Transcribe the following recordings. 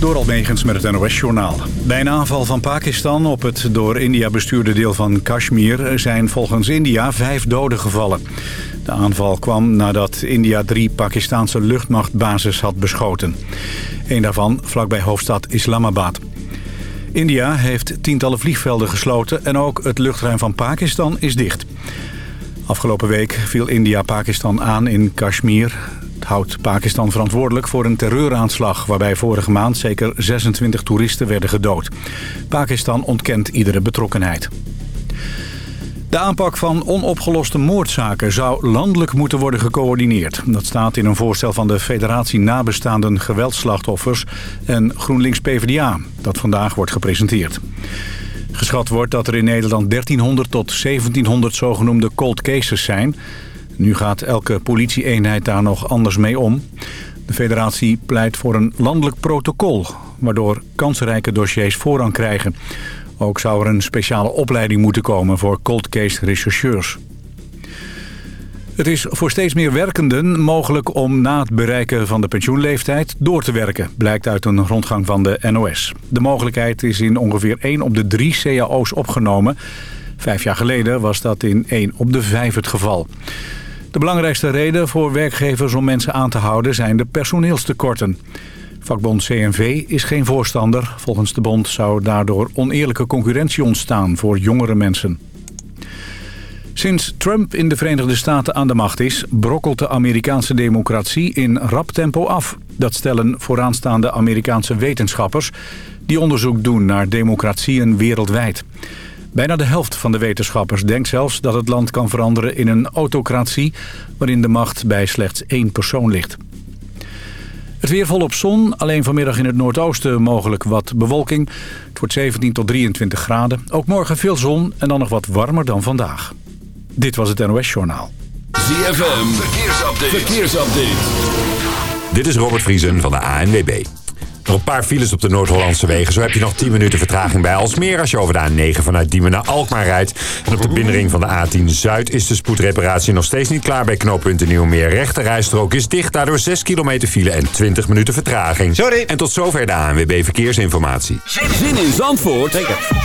Door Almegens met het NOS-journaal. Bij een aanval van Pakistan op het door India bestuurde deel van Kashmir... zijn volgens India vijf doden gevallen. De aanval kwam nadat India drie Pakistanse luchtmachtbases had beschoten. Een daarvan vlakbij hoofdstad Islamabad. India heeft tientallen vliegvelden gesloten... en ook het luchtruim van Pakistan is dicht. Afgelopen week viel India Pakistan aan in Kashmir. Houdt Pakistan verantwoordelijk voor een terreuraanslag... waarbij vorige maand zeker 26 toeristen werden gedood. Pakistan ontkent iedere betrokkenheid. De aanpak van onopgeloste moordzaken zou landelijk moeten worden gecoördineerd. Dat staat in een voorstel van de Federatie Nabestaanden Geweldslachtoffers en GroenLinks-PVDA, dat vandaag wordt gepresenteerd. Geschat wordt dat er in Nederland 1300 tot 1700 zogenoemde cold cases zijn. Nu gaat elke politieeenheid daar nog anders mee om. De federatie pleit voor een landelijk protocol... waardoor kansrijke dossiers voorrang krijgen. Ook zou er een speciale opleiding moeten komen voor cold case rechercheurs. Het is voor steeds meer werkenden mogelijk om na het bereiken van de pensioenleeftijd door te werken, blijkt uit een rondgang van de NOS. De mogelijkheid is in ongeveer 1 op de 3 cao's opgenomen. Vijf jaar geleden was dat in 1 op de 5 het geval. De belangrijkste reden voor werkgevers om mensen aan te houden zijn de personeelstekorten. Vakbond CNV is geen voorstander. Volgens de bond zou daardoor oneerlijke concurrentie ontstaan voor jongere mensen. Sinds Trump in de Verenigde Staten aan de macht is... brokkelt de Amerikaanse democratie in rap tempo af. Dat stellen vooraanstaande Amerikaanse wetenschappers... die onderzoek doen naar democratieën wereldwijd. Bijna de helft van de wetenschappers denkt zelfs dat het land kan veranderen in een autocratie... waarin de macht bij slechts één persoon ligt. Het weer volop zon, alleen vanmiddag in het noordoosten mogelijk wat bewolking. Het wordt 17 tot 23 graden. Ook morgen veel zon en dan nog wat warmer dan vandaag. Dit was het NOS Journaal. ZFM, verkeersupdate. verkeersupdate. Dit is Robert Vriesen van de ANWB. Nog een paar files op de Noord-Hollandse wegen. Zo heb je nog 10 minuten vertraging bij Alsmeer... als je over de A9 vanuit Diemen naar Alkmaar rijdt. En op de binnenring van de A10 Zuid is de spoedreparatie nog steeds niet klaar... bij knooppunt Nieuwmeer. Rechte rijstrook is dicht, daardoor 6 kilometer file en 20 minuten vertraging. Sorry. En tot zover de ANWB Verkeersinformatie. Zin in Zandvoort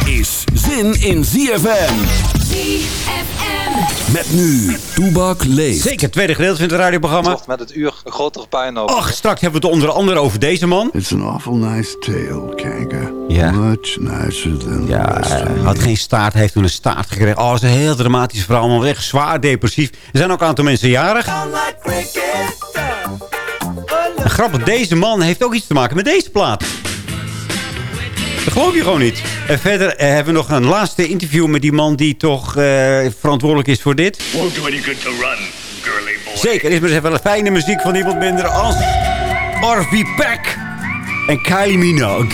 is zin in ZFM. ZFM. Met nu, Toebak leeft. Zeker, het tweede gedeelte van het radioprogramma. Met het uur een grotere pijn over. Och, straks hebben we het onder andere over deze man. It's an awful nice tale, Kanga. Ja. Much nicer than Ja, the rest of hij them. had geen staart, heeft toen een staart gekregen. Oh, dat is een heel dramatisch verhaal, maar echt zwaar depressief. Er zijn ook een aantal mensen jarig. En grappig, deze man heeft ook iets te maken met deze plaat. Dat geloof je gewoon niet. En verder eh, hebben we nog een laatste interview met die man die toch eh, verantwoordelijk is voor dit. Won't do any good to run, girly boy. Zeker, is maar eens even een fijne muziek van iemand minder als R.V. Peck en Kylie Minogue.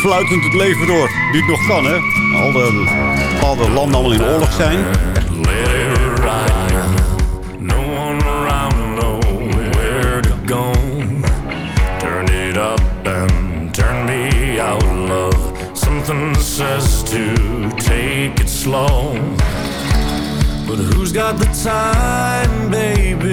Fluitend het leven door. Die het nog kan, hè. Al de bepaalde landen allemaal in oorlog zijn. Turn it up and turn me out, love. Something says to take it slow. But who's got the time, baby?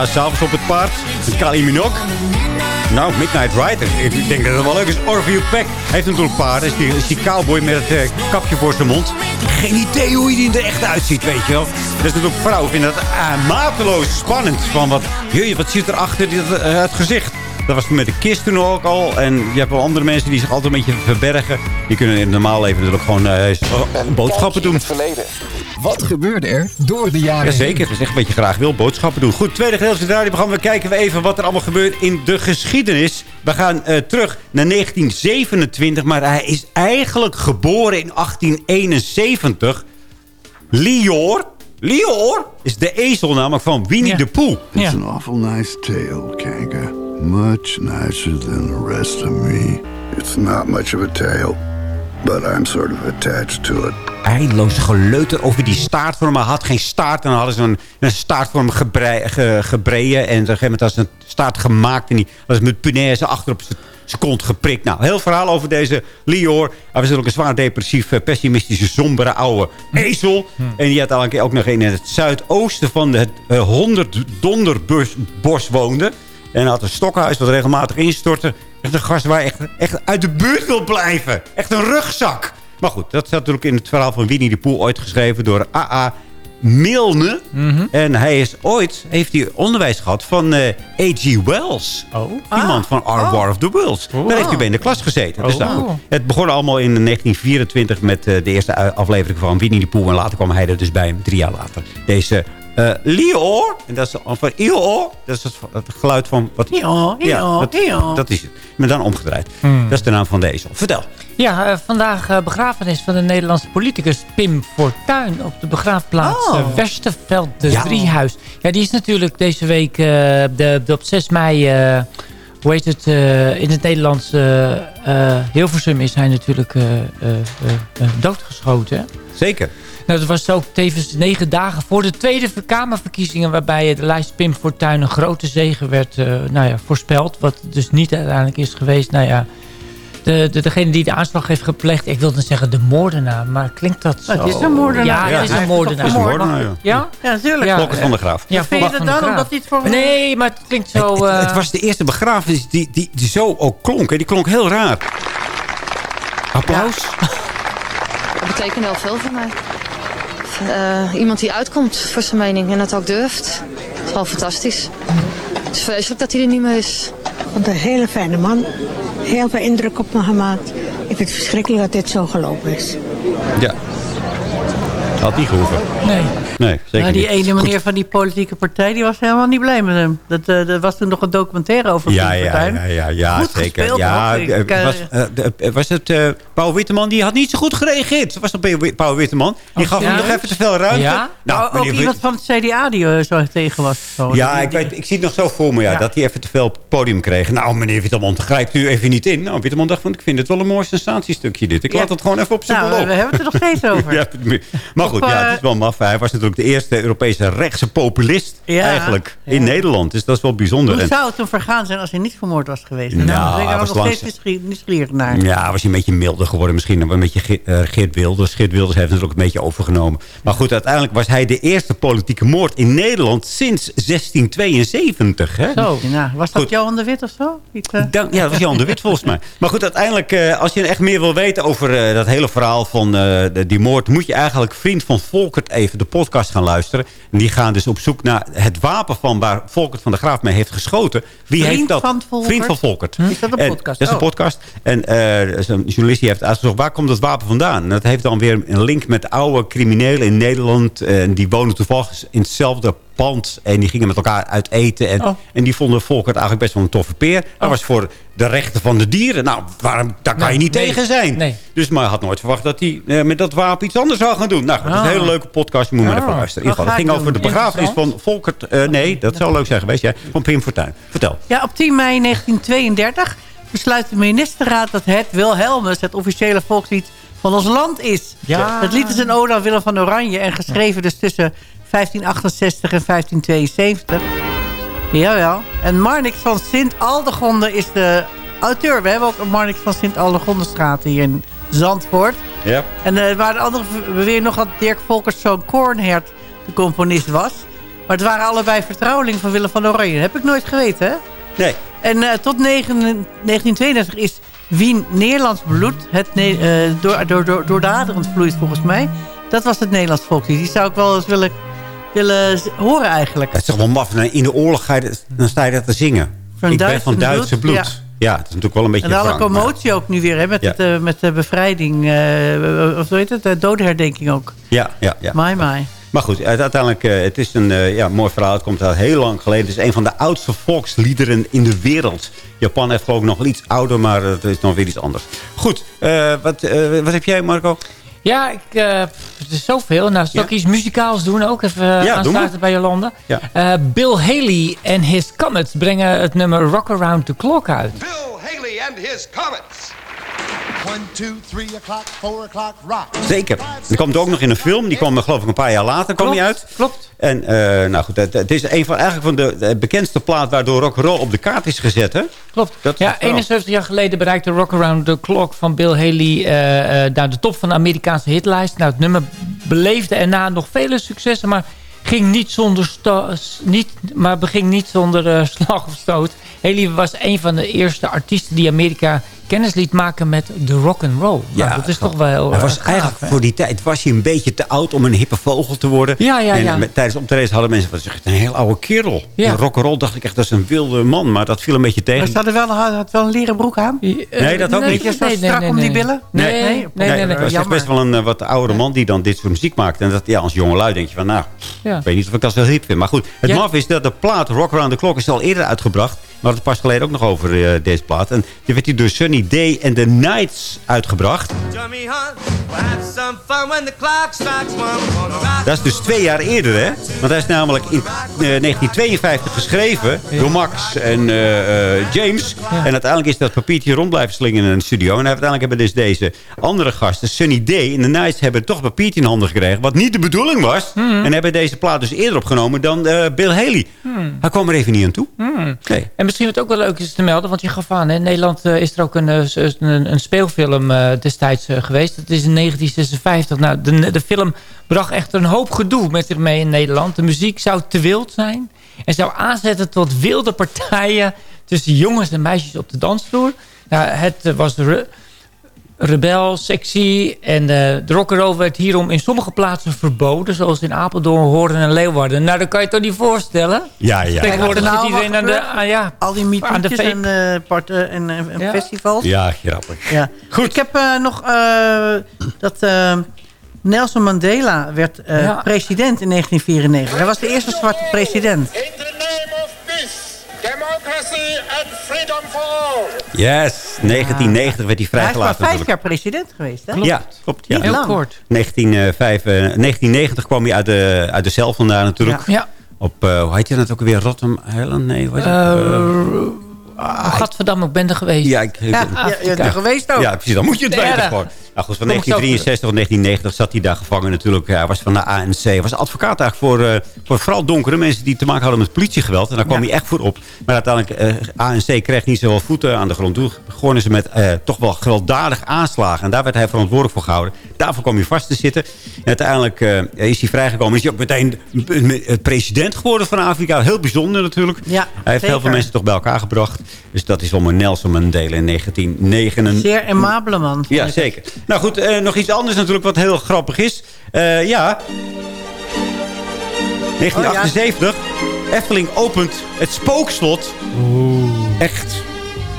Ja, s'avonds op het paard. Met Kali Minogue. Nou, Midnight Rider. Ik denk dat het wel leuk is. Orville Peck heeft natuurlijk paarden. Is die, is die cowboy met het eh, kapje voor zijn mond. Geen idee hoe hij er echt uitziet, weet je wel. Dat is natuurlijk vrouwen vinden dat uh, mateloos spannend. Van wat, jee, wat zit er achter dit, uh, het gezicht? Dat was met de kist toen ook al. En je hebt wel andere mensen die zich altijd een beetje verbergen. Die kunnen in het normaal leven natuurlijk gewoon uh, boodschappen doen. Wat gebeurde er door de jaren Jazeker, dat is echt wat je graag wil. Boodschappen doen. Goed, tweede gedeelte van het programma. kijken we even wat er allemaal gebeurt in de geschiedenis. We gaan uh, terug naar 1927. Maar hij is eigenlijk geboren in 1871. Lior. Lior is de ezel namelijk van Winnie Ja. de Pooh. It's Ja. an awful nice tale, Kanga. Much nicer than the rest of me. It's not much of a tale, but I'm sort of attached to it. eindeloze geleuter over die staartvorm. Hij had geen staart. En dan hadden ze een, een staartvorm gebrei, ge, gebreien. En op een gegeven moment had ze een staart gemaakt. En die hadden ze met punaise achter op zijn- kont geprikt. Nou, heel verhaal over deze Lior. Hij was natuurlijk een zwaar depressief, eh, pessimistische, sombere oude ezel. En die uiteindelijk ook nog in het zuidoosten van het eh, 100 donderbos woonde. En had een stokhuis dat regelmatig instortte. Echt een gast waar echt, echt uit de buurt wil blijven. Echt een rugzak. Maar goed, dat staat natuurlijk in het verhaal van Winnie de Pooh ooit geschreven door A.A. Milne. En hij is ooit, heeft hij onderwijs gehad van eh A.G. Wells. Oh. Iemand van Our War of the Worlds. Daar heeft hij bij in de klas gezeten. Dus nou, Oh. het begon allemaal in 1924 met eh, de eerste aflevering van Winnie de Pooh. En later kwam hij er dus bij, drie jaar later. Deze eh Lior, en dat is van dat is het, het geluid van... Wat, Ior, ja, dat, Ior. dat is het. Maar dan omgedraaid. Dat is de naam van deze. Vertel. Ja, eh, vandaag eh, begrafenis van de Nederlandse politicus Pim Fortuyn... op de begraafplaats Oh. Westerveld, de Ja. Driehuis. Ja, die is natuurlijk deze week eh, de, de op 6 mei... eh, hoe heet het? eh, in het Nederlands Hilversum is hij natuurlijk eh, eh, eh, eh, doodgeschoten. Zeker. Nou, dat was ook tevens negen dagen voor de Tweede Kamerverkiezingen... waarbij de lijst Pim Fortuyn een grote zegen werd eh, nou ja, voorspeld. Wat dus niet uiteindelijk is geweest. Nou ja, de, de, degene die de aanslag heeft gepleegd... ik wilde zeggen de moordenaar, maar klinkt dat zo? Het is een moordenaar. Ja, het is een moordenaar. toch Is een vermoord? moordenaar, ja. Ja? Ja, natuurlijk. Ja. Van de Graaf. Ja, Vind je dat omdat hij het voor... Nee, maar het klinkt zo... Het, het eh, was de eerste begrafenis die, die, die zo ook klonk. Hè. Die klonk heel raar. Applaus. Dat betekent wel veel voor mij. Eh, iemand die uitkomt voor zijn mening en dat ook durft. Dat is gewoon fantastisch. Het is vreselijk dat hij er niet meer is. vond het een hele fijne man. Heel veel indruk op me gemaakt. Ik vind het verschrikkelijk dat dit zo gelopen is. Ja. Had niet gehoeven. nee. Nee, zeker Nou, die niet. ene meneer van die politieke partij, die was helemaal niet blij met hem. Dat, eh er was toen nog een documentaire over Ja, ja, Fortuyn. ja, ja, ja Goed zeker. gespeeld, ja, eh, eh, was, was het Paul Witteman? Die had niet zo goed gereageerd. Was dat Paul- Witteman? Die Oh, gaf hem nog even te veel ruimte. Ja? Nou, ook meneer iemand van het CDA die er zo tegen was. Zo. Ja, Die- ik, die- weet, ik zie het nog zo voor me, ja, dat hij even te veel podium kreeg. Nou, meneer Witteman, grijpt u even niet in. Nou, Witteman dacht van, ik vind het wel een mooi sensatiestukje dit. Ik laat het gewoon even op zijn Nou, we hebben het er nog steeds over. Maar goed, ja, het is wel maf. Hij was natuurlijk de eerste Europese rechtse populist Ja. eigenlijk in. Nederland. Dus dat is wel bijzonder. Hoe zou het hem vergaan zijn als hij niet vermoord was geweest? Nou, Nou, hij was nog steeds langs- nieuwsgierig- nieuwsgierig naar. Ja, was hij een beetje milder geworden. Misschien een beetje eh, Geert Wilders. Geert Wilders heeft het ook een beetje overgenomen. Maar goed, uiteindelijk was hij de eerste politieke moord in Nederland sinds 1672. Hè? Zo. Was dat Goed. Johan de Wit of zo? Die, eh, Dan- ja, dat was Jan de Wit volgens mij. Maar goed, uiteindelijk, eh, als je echt meer wil weten over dat hele verhaal van die moord... moet je eigenlijk Vriend van Volkert even de podcast gaan luisteren. En die gaan dus op zoek naar het wapen van waar Volkert van de Graaf mee heeft geschoten. Wie Vriend heeft dat? van Volkert? Vriend van Volkert. Is dat een En- podcast? Dat is een Oh. podcast. En is een journalist die heeft uitgezocht, waar komt dat wapen vandaan? En dat heeft dan weer een link met oude criminelen in Nederland. En die wonen toevallig in hetzelfde pand. En die gingen met elkaar uit eten. En, Oh. en die vonden Volkert eigenlijk best wel een toffe peer. Hij was voor de rechten van de dieren. Nou, waarom, daar kan Nee, je niet nee, tegen zijn. nee. Dus maar hij had nooit verwacht dat hij eh, met dat wapen iets anders zou gaan doen. Nou, dat is een Ah. hele leuke podcast. Je moet maar Ah. even luisteren. In ieder geval, Wat het ging over de begrafenis van Volkert. eh, nee, dat zou leuk zijn geweest. Ja, van Pim Fortuyn. Vertel. Ja, op 10 mei 1932 besluit de ministerraad dat het Wilhelmus het officiële volkslied van ons land is. Ja. Het lied is een ode aan Willem van Oranje en geschreven dus tussen 1568 en 1572. Jawel. En Marnix van Sint-Aldegonde is de auteur. We hebben ook een Marnix van Sint-Aldegondestraat hier in Zandvoort. Ja. En eh, waar de anderen beweren nog dat Dirk Volkers zo'n Kornhert de componist was. Maar het waren allebei vertrouwelingen van Willem van Oranje. Dat heb ik nooit geweten, hè? Nee. En eh, tot 9 1932 is Wien Nederlands bloed. Het eh, door, door, door, door de aderen vloeit volgens mij. Dat was het Nederlands volkslied. Die zou ik wel eens willen, willen horen eigenlijk. Het is toch wel maf. In de oorlog ga je, dan sta je dat te zingen. Van ik ben van Duitse bloed. bloed, Ja. ja. het is natuurlijk wel een beetje En alle maar- commotie ook nu weer, hè? Met, Ja. het, eh, met de bevrijding. eh, of hoe heet het? De dodenherdenking ook. Ja, ja, ja. My, my. Maar goed, uiteindelijk, eh, het is een ja, mooi verhaal. Het komt al heel lang geleden. Het is een van de oudste volksliederen in de wereld. Japan heeft geloof ik nog wel iets ouder, maar het is nog weer iets anders. Goed, wat, wat heb jij Marco? Ja, ik, eh, het is zoveel. Nou, zal ik iets muzikaals doen ook? Even Ja, uh, aansluiten bij Jolanda. Ja. Eh, Bill Haley en his Comets brengen het nummer Rock Around the Clock uit. Bill Haley and his Comets. Zeker. Die komt ook nog in een film. Die kwam geloof ik een paar jaar later kwam die uit. Klopt. En eh, nou goed, het, het is een van, eigenlijk van de, de bekendste plaat waardoor rock'n'roll op de kaart is gezet. Hè? Klopt. Dat Ja, het verhaal. 71 jaar geleden bereikte Rock Around the Clock van Bill Haley eh, eh, naar de top van de Amerikaanse hitlijst. Nou, het nummer beleefde erna nog vele successen, maar ging niet zonder niet, maar beging niet zonder slag of stoot. Haley was een van de eerste artiesten die Amerika kennis liet maken met de rock and roll. Nou, dat is toch wel heel Hij eh, was gaaf, eigenlijk hè? voor die tijd was hij een beetje te oud om een hippe vogel te worden. Ja, ja, en ja. met- tijdens optredens hadden mensen van een heel oude kerel. Ja. In rock'n'roll dacht ik echt dat is een wilde man, maar dat viel een beetje tegen. Maar ze hadden wel, had wel een leren broek aan. Nee, dat ook nee, niet. Beetje zo strak om die billen? Nee, nee, nee. Nee, nee, nee, het was best wel een eh, wat oudere man die dan dit soort muziek maakte. En dat, ja, als jongelui denk je van, nou, Ja. ik weet niet of ik dat zo hip vind. Maar goed, het Ja. maf is dat de plaat Rock Around the Clock is al eerder uitgebracht. We hadden het pas geleden ook nog over eh, deze plaat. En die werd hier door Sunny Day and the Nights uitgebracht. Dat is dus twee jaar eerder, hè? Want hij is namelijk in eh, 1952 geschreven door Max en eh, eh, James. En uiteindelijk is dat papiertje rond blijven slingen in een studio. En uiteindelijk hebben dus deze andere gasten, Sunny Day en The Nights, hebben toch papiertje in handen gekregen. Wat niet de bedoeling was. En hebben deze plaat dus eerder opgenomen dan eh, Bill Haley. Hij kwam er even niet aan toe. Hmm. Nee. En misschien wat ook wel leuk is te melden, want je gaf aan, in Nederland eh, is er ook een, eh, een, een speelfilm eh, destijds geweest. Dat is in 1956. Nou, de, de film bracht echt een hoop gedoe met zich mee in Nederland. De muziek zou te wild zijn en zou aanzetten tot wilde partijen tussen jongens en meisjes op de dansvloer. Nou, het was rebel, sexy en eh, de rock'n'roll werd hierom in sommige plaatsen verboden, zoals in Apeldoorn, Hoorn en Leeuwarden. Nou, dat kan je toch niet voorstellen? Ja, ja. Tegenwoordig Nou, zit iedereen aan de, ah, ja, Al die aan de meetings en, eh, parten en, en, en Ja. festivals. Ja, grappig. Ja. Goed. Ik heb eh, nog eh, dat eh, Nelson Mandela werd eh, Ja. president in 1994. Hij was de eerste zwarte president. And freedom for all. Yes, 1990 werd hij Hij is maar vrijgelaten vijf natuurlijk. jaar president geweest, hè? Ja, klopt. Ja. Heel kort. 1905, eh, 1990 kwam hij uit de, uit de cel vandaan natuurlijk. Ja. Op, eh, hoe heet je dat ook alweer? Rotterdam Island? Nee, hoe heet het? Uh, Eh, Gadverdamme, ik ben er geweest. ja, ik, Ja, ja, je bent er geweest ook. Ja, precies. Dan moet je het Ja. weten gewoon. Nou goed, van Kom ik zo 1963 tot 1990 zat hij daar gevangen natuurlijk. Hij was van de ANC. Hij was advocaat eigenlijk voor, eh, voor vooral donkere mensen die te maken hadden met politiegeweld. En daar kwam Ja. hij echt voor op. Maar uiteindelijk, eh ANC kreeg niet zoveel voeten aan de grond toe. Begonnen ze met eh, toch wel gewelddadig aanslagen. En daar werd hij verantwoordelijk voor gehouden. Daarvoor kwam hij vast te zitten. En uiteindelijk eh, is hij vrijgekomen. Is hij ook meteen president geworden van Afrika. Heel bijzonder natuurlijk. Ja, hij heeft heel veel mensen toch bij elkaar gebracht. Dus dat is om een Nelson Mandela in 1999. Zeer amabele man. Ja, zeker. Nou goed, eh, nog iets anders natuurlijk wat heel grappig is. Eh, ja. 1978. Efteling opent het spookslot. Echt.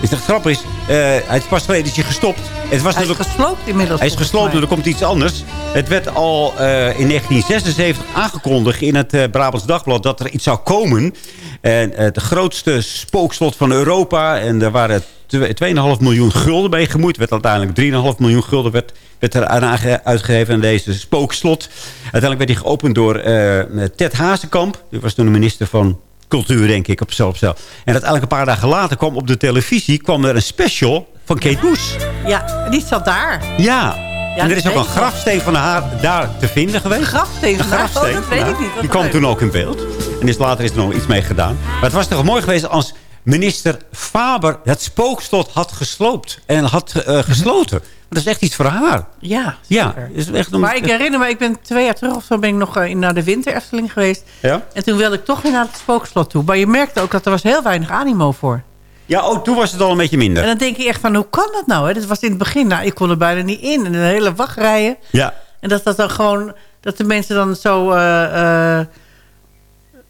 Is echt grappig. Is, hij is pas geleden gestopt. Het was Hij is gesloopt inmiddels. Hij is gesloopt, er komt iets anders. Het werd al eh, in 1976 aangekondigd in het eh, Brabants Dagblad dat er iets zou komen. En eh, het grootste spookslot van Europa. En er waren twe- 2,5 miljoen gulden bij gemoeid. Werd uiteindelijk 3,5 miljoen gulden werd, werd er aan uitgegeven aan deze spookslot. Uiteindelijk werd hij geopend door eh, Ted Hazekamp. Die was toen de minister van cultuur, denk ik, op zelf. En uiteindelijk een paar dagen later kwam op de televisie... kwam er een special van Kate Bush. Ja, die zat daar. Ja. en er is ook dat een grafsteen van haar daar te vinden geweest. grafsteen Een van haar? grafsteen. Oh, dat weet ik niet. Die kwam leuk. toen ook in beeld. En is, later is er nog iets mee gedaan. Maar het was toch mooi geweest als minister Faber het spookslot had gesloopt en had eh, gesloten. Dat is echt iets voor haar. Ja, Ja, is echt om- Maar ik herinner me, ik ben twee jaar terug of zo ben ik nog eh, naar de winter Efteling geweest. Ja? En toen wilde ik toch weer naar het spookslot toe. Maar je merkte ook dat er was heel weinig animo voor. Ja, oh, toen was het al een beetje minder. En dan denk je echt van, hoe kan dat nou? Hè? Dat was in het begin, nou, ik kon er bijna niet in. En een hele wachtrijen. Ja. En dat dat dan gewoon, dat de mensen dan zo, eh,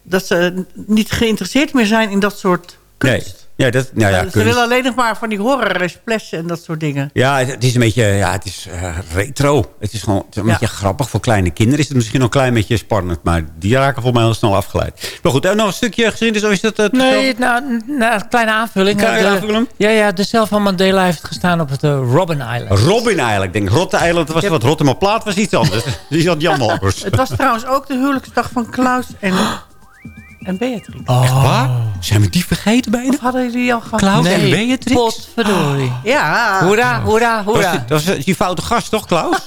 dat ze niet geïnteresseerd meer zijn in dat soort Nee. Ja, dat, nou ja, ze kunst. willen alleen nog maar van die horror splashen en dat soort dingen. Ja, het, het is een beetje ja, het is, eh, retro. Het is gewoon het is een Ja. beetje grappig. Voor kleine kinderen is het misschien nog een klein beetje spannend. Maar die raken volgens mij heel snel afgeleid. Maar goed, en nog een stukje geschiedenis. Of is dat, eh, te Nee, nou, nou, een kleine aanvulling. Kleine De- aanvulling? Ja, ja, de cel van Mandela heeft gestaan op het eh, Robben Island. Robin Island. Ik denk, Rotte Eiland was wat. Rotterdam Plaat was iets anders. Die zat Jan Malkers. Het was trouwens ook de huwelijksdag van Klaus en, en Beatrix. Echt waar? Zijn we die vergeten bijna? Of hadden jullie al gehad? Klaus en Beatrix? potverdorie. Ja. Hoera, hoera, Dat was, hoera. die, dat was die foute gast, toch, Klaus?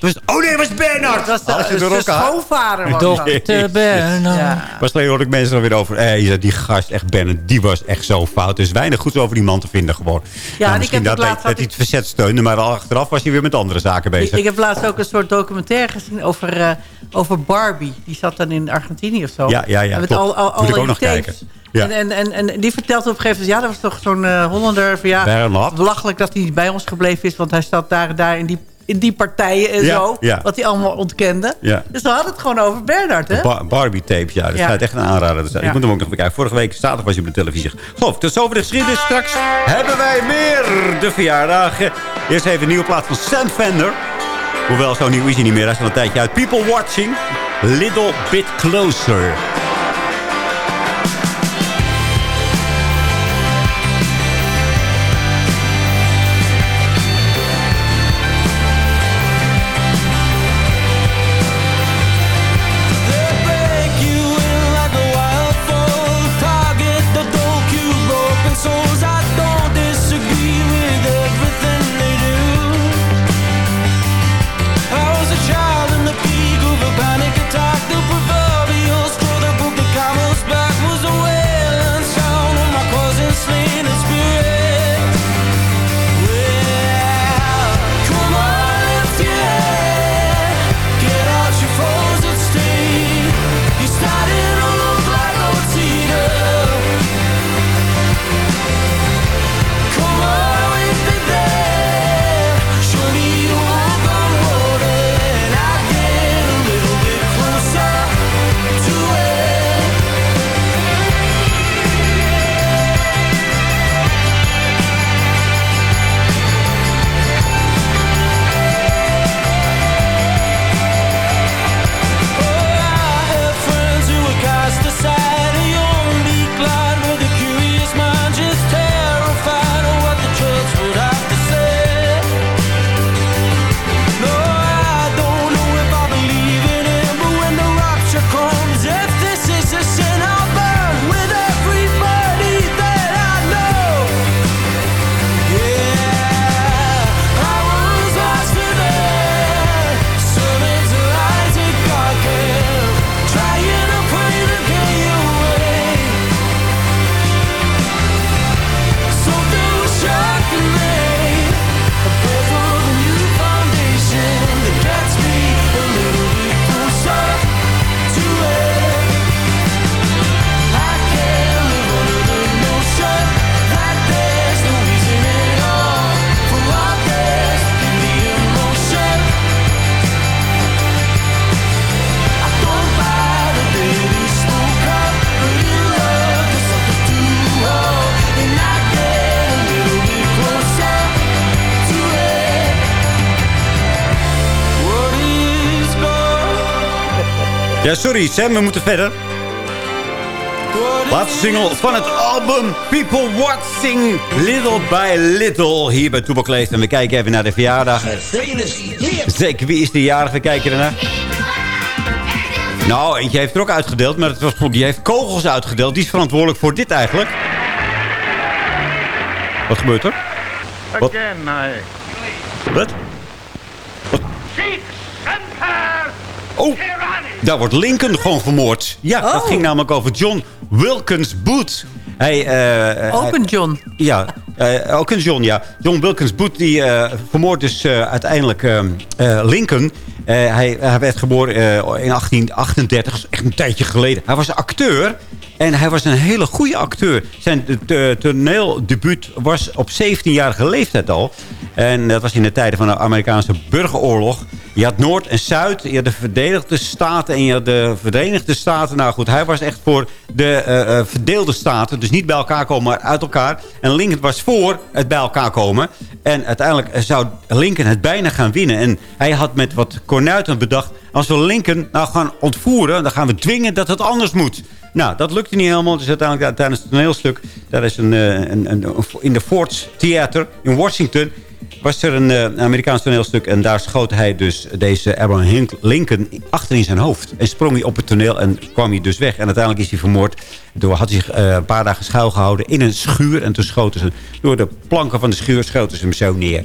Dat was, oh nee, dat was Bernard! Dat was de, de elkaar. schoonvader. Was. Dokter Bernard. Ja. Hoorde ik mensen er weer over. Eh, die gast, echt Bernard, die was echt zo fout. Er is weinig goeds over die man te vinden gewoon. en ik misschien heb dat, ook hij- laatst dat hij het verzet steunde. Maar al achteraf was hij weer met andere zaken Ik, bezig. ik heb laatst ook een soort documentaire gezien over, eh, over Barbie. Die zat dan in Argentinië of zo. Ja, ja, ja, En met al, al, Moet ik al ook nog kijken. Ja. En, en, en, en die vertelt op een gegeven moment... Ja, dat was toch zo'n eh, Hollander van ja... Bernard. Belachelijk dat hij niet bij ons gebleven is. Want hij zat daar en daar in die, in die partijen en Ja, zo. ja. Wat hij allemaal ontkende. Dus we hadden het gewoon over Bernard, hè? Ba- Barbie tapes, ja. Dat schijnt echt een aanrader. Ik moet hem ook nog bekijken. Vorige week zaterdag was hij op de televisie. Geloof, tot over de geschiedenis. Straks hebben wij meer de verjaardagen. Eerst even een nieuwe plaats van Sam Fender. Hoewel, zo nieuw is hij niet meer. Hij is al een tijdje uit. People Watching. Little Bit Closer. Ja, sorry Sam, we moeten verder. Laatste single van het album People Watching Little by Little. Hier bij Toebak Leeft. En we kijken even naar de verjaardag. Zeker, wie is de jarig? We kijken ernaar. Nou, eentje heeft er ook uitgedeeld. Maar het was, die heeft kogels uitgedeeld. Die is verantwoordelijk voor dit eigenlijk. Wat gebeurt er? Wat? Again, I... Wat? Oh, daar wordt Lincoln gewoon vermoord. Ja, dat ging namelijk over John Wilkins Booth. Hij, eh, Ook hij- een John. Ja, eh, ook een John, ja. John Wilkins Booth, die eh vermoord dus eh, uiteindelijk eh, eh, Lincoln. Eh, hij, hij werd geboren eh, in 1838, dat is echt een tijdje geleden. Hij was acteur en hij was een hele goede acteur. Zijn toneeldebuut was op 17-jarige leeftijd al. En dat was in de tijden van de Amerikaanse burgeroorlog. Je had Noord en Zuid, je had de Verenigde Staten en je had de Verenigde Staten. Nou goed, hij was echt voor de eh, eh, verdeelde staten. Dus niet bij elkaar komen, maar uit elkaar. En Lincoln was voor het bij elkaar komen. En uiteindelijk zou Lincoln het bijna gaan winnen. En hij had met wat kornuiten bedacht... als we Lincoln nou gaan ontvoeren... dan gaan we dwingen dat het anders moet. Nou, dat lukte niet helemaal. Dus uiteindelijk tijdens het toneelstuk... daar is eh, een, een, in de Ford's Theater in Washington was er een eh, Amerikaans toneelstuk... en daar schoot hij dus deze Abraham Lincoln achter in zijn hoofd. En sprong hij op het toneel en kwam hij dus weg. En uiteindelijk is hij vermoord. Toen had hij zich eh, een paar dagen schuilgehouden in een schuur. En toen schoten ze door de planken van de schuur schoten ze hem zo neer.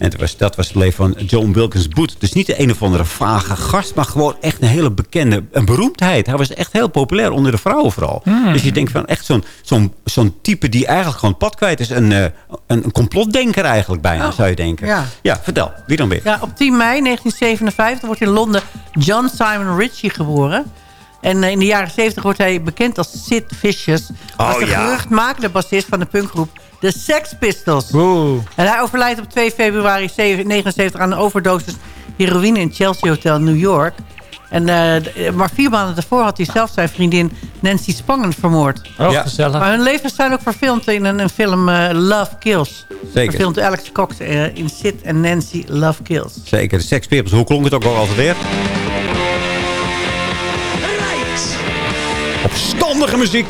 En dat was, dat was het leven van John Wilkins Booth. Dus niet de een of andere vage gast... maar gewoon echt een hele bekende een beroemdheid. Hij was echt heel populair onder de vrouwen vooral. Hmm. Dus je denkt van echt zo'n zo'n zo'n type... die eigenlijk gewoon pad kwijt is. Een, eh, een, een complotdenker eigenlijk bijna, zou je denken. ja. ja, vertel. Wie dan weer? Ja, op 10 mei 1957 wordt in Londen John Simon Ritchie geboren. En eh, in de jaren 70 wordt hij bekend als Sid Vicious. als de ja. geruchtmakende bassist van de punkgroep The Sex Pistols. En hij overlijdt op 2 februari 1979 aan een overdosis heroïne in Chelsea Hotel New York. En, eh, d- maar vier maanden daarvoor had hij zelf zijn vriendin Nancy Spangen vermoord. Oh, Ja. gezellig. Maar hun levens zijn ook verfilmd in een, een film eh, Love Kills. Zeker. Verfilmd door Alex Cox eh, in Sid en Nancy Love Kills. Zeker, de Sex Pistols. Hoe klonk het ook al altijd weer? Opstandige muziek.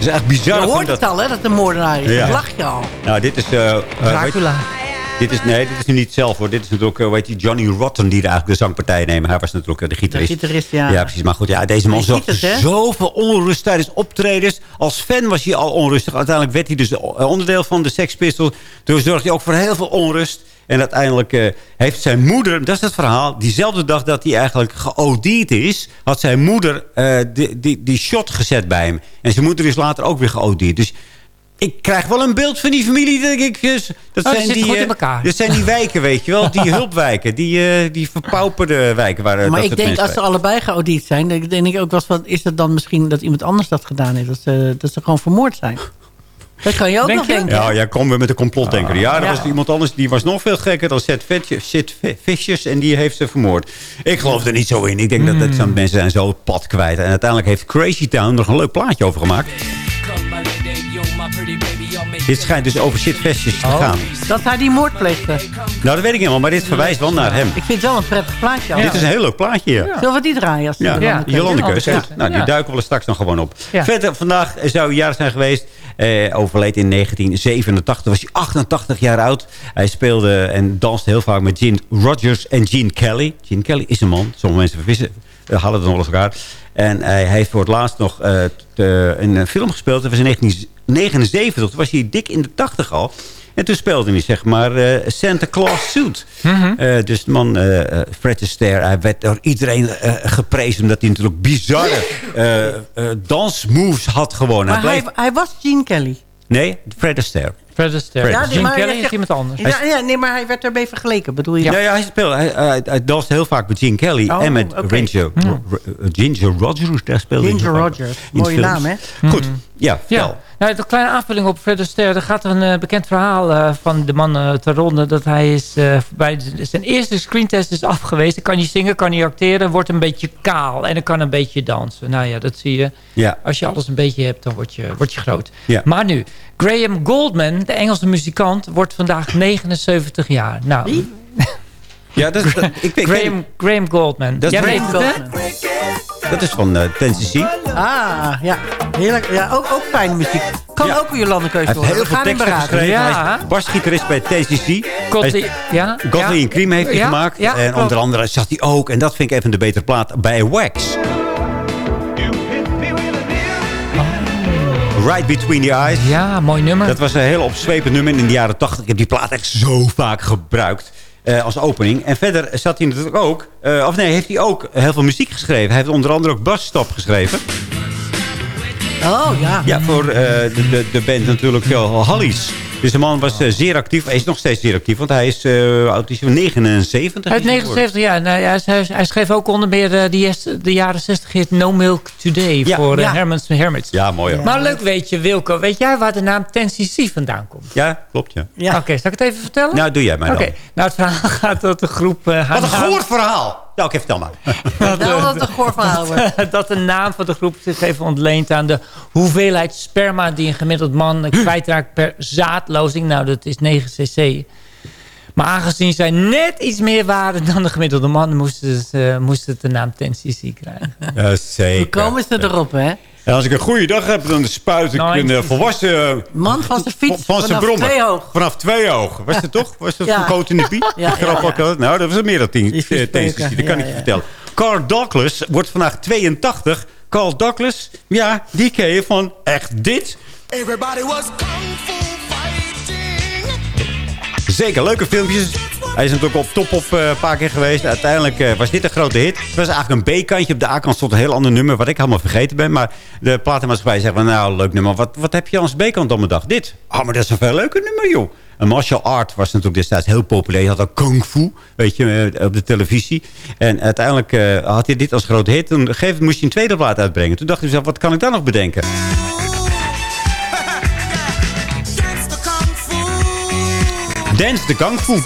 Het is echt bizar. Je hoort dat... het al, hè, dat een moordenaar is. Ja. Dat lach je al. Nou, dit is... eh, eh, Dracula. weet- dit is, nee, dit is nu niet zelf hoor. Dit is natuurlijk, eh, weet je, Johnny Rotten die eigenlijk de zangpartij neemt. Hij was natuurlijk eh, de gitarist. De gitarist, ja. Ja, precies. Maar goed, ja, deze man hè? zoveel onrust tijdens optredens. Als fan was hij al onrustig. Uiteindelijk werd hij dus eh, onderdeel van de Sex Pistols. Toen zorgde hij ook voor heel veel onrust. En uiteindelijk eh, heeft zijn moeder, dat is het verhaal... diezelfde dag dat hij eigenlijk geodied is... had zijn moeder eh, die, die, die shot gezet bij hem. En zijn moeder is later ook weer geodied. Dus ik krijg wel een beeld van die familie. Denk ik, dus, dat, Oh, zijn die, goed in eh, elkaar. dat zijn die wijken, weet je wel. Die hulpwijken. Die, eh, die verpauperde wijken. Waar, eh, Maar dat ik denk, als ze allebei geaudiet zijn... dan denk ik ook wel eens is het dan misschien dat iemand anders dat gedaan heeft? Dat ze, dat ze gewoon vermoord zijn? Dat kan je ook Denk nog je? denken. Ja, jij komt weer met een complotdenker. Ja, er Ja. was iemand anders die was nog veel gekker dan Sid Vicious- en die heeft ze vermoord. Ik geloof er niet zo in. Ik denk dat, dat zo'n mensen zijn zo het pad kwijt. En uiteindelijk heeft Crazy Town er een leuk plaatje over gemaakt. Dit schijnt dus over Sid Vicious te Oh. gaan. Dat hij die moord pleegde. Nou, dat weet ik niet helemaal, maar dit verwijst wel naar hem. Ik vind het wel een prettig plaatje. Dit is een heel leuk plaatje, ja. Zullen we die draaien? Als Ja, de ja. Nou, die duiken we er straks nog gewoon op. Ja. Verder, vandaag zou hij jarig zijn geweest. Eh, overleed in 1987. Was hij 88 jaar oud. Hij speelde en danste heel vaak met Gene Rogers en Gene Kelly. Gene Kelly is een man. Sommige mensen vervissen, eh, halen het nog eens elkaar. En hij heeft voor het laatst nog eh, een film gespeeld. Dat was in 1979. Toen was hij dik in de 80 al. En toen speelde hij, zeg maar, eh, Santa Claus Suit. Eh, dus de man, eh, eh, Fred Astaire, hij werd door iedereen eh, geprezen... omdat hij natuurlijk bizarre eh, eh, dansmoves had gewoon. Maar hij hij, bleef... hij was Gene Kelly. Nee, Fred Astaire. Fred Astaire. Fred. Ja, nee, Gene maar Kelly is iemand anders. Ja, ja, nee, maar hij werd ermee vergeleken, bedoel je? Ja, ja, hij, speelde, hij, hij, hij danste heel vaak met Gene Kelly Oh, en met. Ginger, Ro- Ginger Rogers. Daar speelde hij Ginger Rogers. Mooie naam, hè? Goed, ja, vertel. Ja, nou, een kleine aanvulling op Fred Astaire. Er gaat een eh, bekend verhaal eh, van de man eh, te ronde. Dat hij is bij zijn eerste screentest is afgewezen. Kan hij zingen, kan hij acteren. Wordt een beetje kaal en dan kan een beetje dansen. Nou ja, dat zie je. Ja. Als je alles een beetje hebt, dan word je, word je groot. Ja. Maar nu, Graham Goldman, de Engelse muzikant, wordt vandaag 79 jaar. Nou, Ja, dat, is- dat, ik, ik, Graham, Graham Goldman. Dat is Graham? Goldman. Dat is van uh, Tennessee. Ah, ja. Heerlijk. Ja, ook, ook fijne muziek. Kan Ja. ook een Jolande Hij keuze heeft worden. heel We veel gaan hem teksten beraden. geschreven. Ja. Hij is basgitarist bij TCC. Godley, Hij ja, en Cream heeft hij Ja, gemaakt. ja, en klopt. onder andere zat hij ook, en dat vind ik even de betere plaat, bij Wax. Right Between the Eyes. Ja, mooi nummer. Dat was een heel opzwepend nummer in de jaren 80. Ik heb die plaat echt zo vaak gebruikt. Eh, als opening. En verder zat hij natuurlijk ook... eh, of nee, heeft hij ook heel veel muziek geschreven. Hij heeft onder andere ook Bus Stop geschreven. Oh, ja. Ja, voor eh, de, de, de band natuurlijk uh, Hallies. Dus de man was eh, zeer actief. Hij is nog steeds zeer actief, want hij is, uh, oud hij, 79. Uit 79, ja. Nou, ja hij, hij, schreef ook onder meer de, de, de jaren 60 hit No Milk Today Ja. voor uh, Ja. Hermans Hermits. Ja, mooi hoor. Maar leuk weet je, Wilco. Weet jij waar de naam 10cc vandaan komt? Ja, klopt ja. Oké, zal ik het even vertellen? Nou, doe jij mij Oké, dan. nou het verhaal gaat dat de groep... eh, haar Wat een goor verhaal. Ja, oké, vertel maar. dat, Wel dat een goor verhaal wordt. dat, dat de naam van de groep zich even ontleent aan de hoeveelheid sperma die een gemiddeld man kwijtraakt per zaadlozing. Nou, dat is 9 cc. Maar aangezien zij net iets meer waren dan de gemiddelde man, moesten ze, moesten het de naam 10 cc krijgen. Ja, zeker. Hoe komen ze erop, hè? En als ik een goede dag heb, dan spuit ik een eh, volwassen... Man van zijn fiets van zijn vanaf brommer. twee hoog. Vanaf twee hoog. Was het toch? Was dat Ja. van in de Piet? Ja. Nou, dat was er meer dan tien. Die eh, Dat kan ja, ik je ja. vertellen. Carl Douglas wordt vandaag 82. Carl Douglas, ja, die ken je van echt dit. Everybody was kung fu fighting. Zeker, leuke filmpjes. Hij is natuurlijk op top op eh, een paar keer geweest. Uiteindelijk eh, was dit een grote hit. Het was eigenlijk een B-kantje. Op de A-kant stond een heel ander nummer... wat ik helemaal vergeten ben. Maar de platenmaatschappij zegt van... nou, leuk nummer. Wat, wat heb je als B-kant op mijn dag? Dit. Oh, maar dat is een veel leuker nummer, joh. En martial art was natuurlijk destijds heel populair. Je had ook kung fu, weet je, eh, op de televisie. En uiteindelijk had hij dit als grote hit. Toen gegeven moest hij een tweede plaat uitbrengen. Toen dacht hij zelf, wat kan ik daar nog bedenken? Dance de Kung Fu.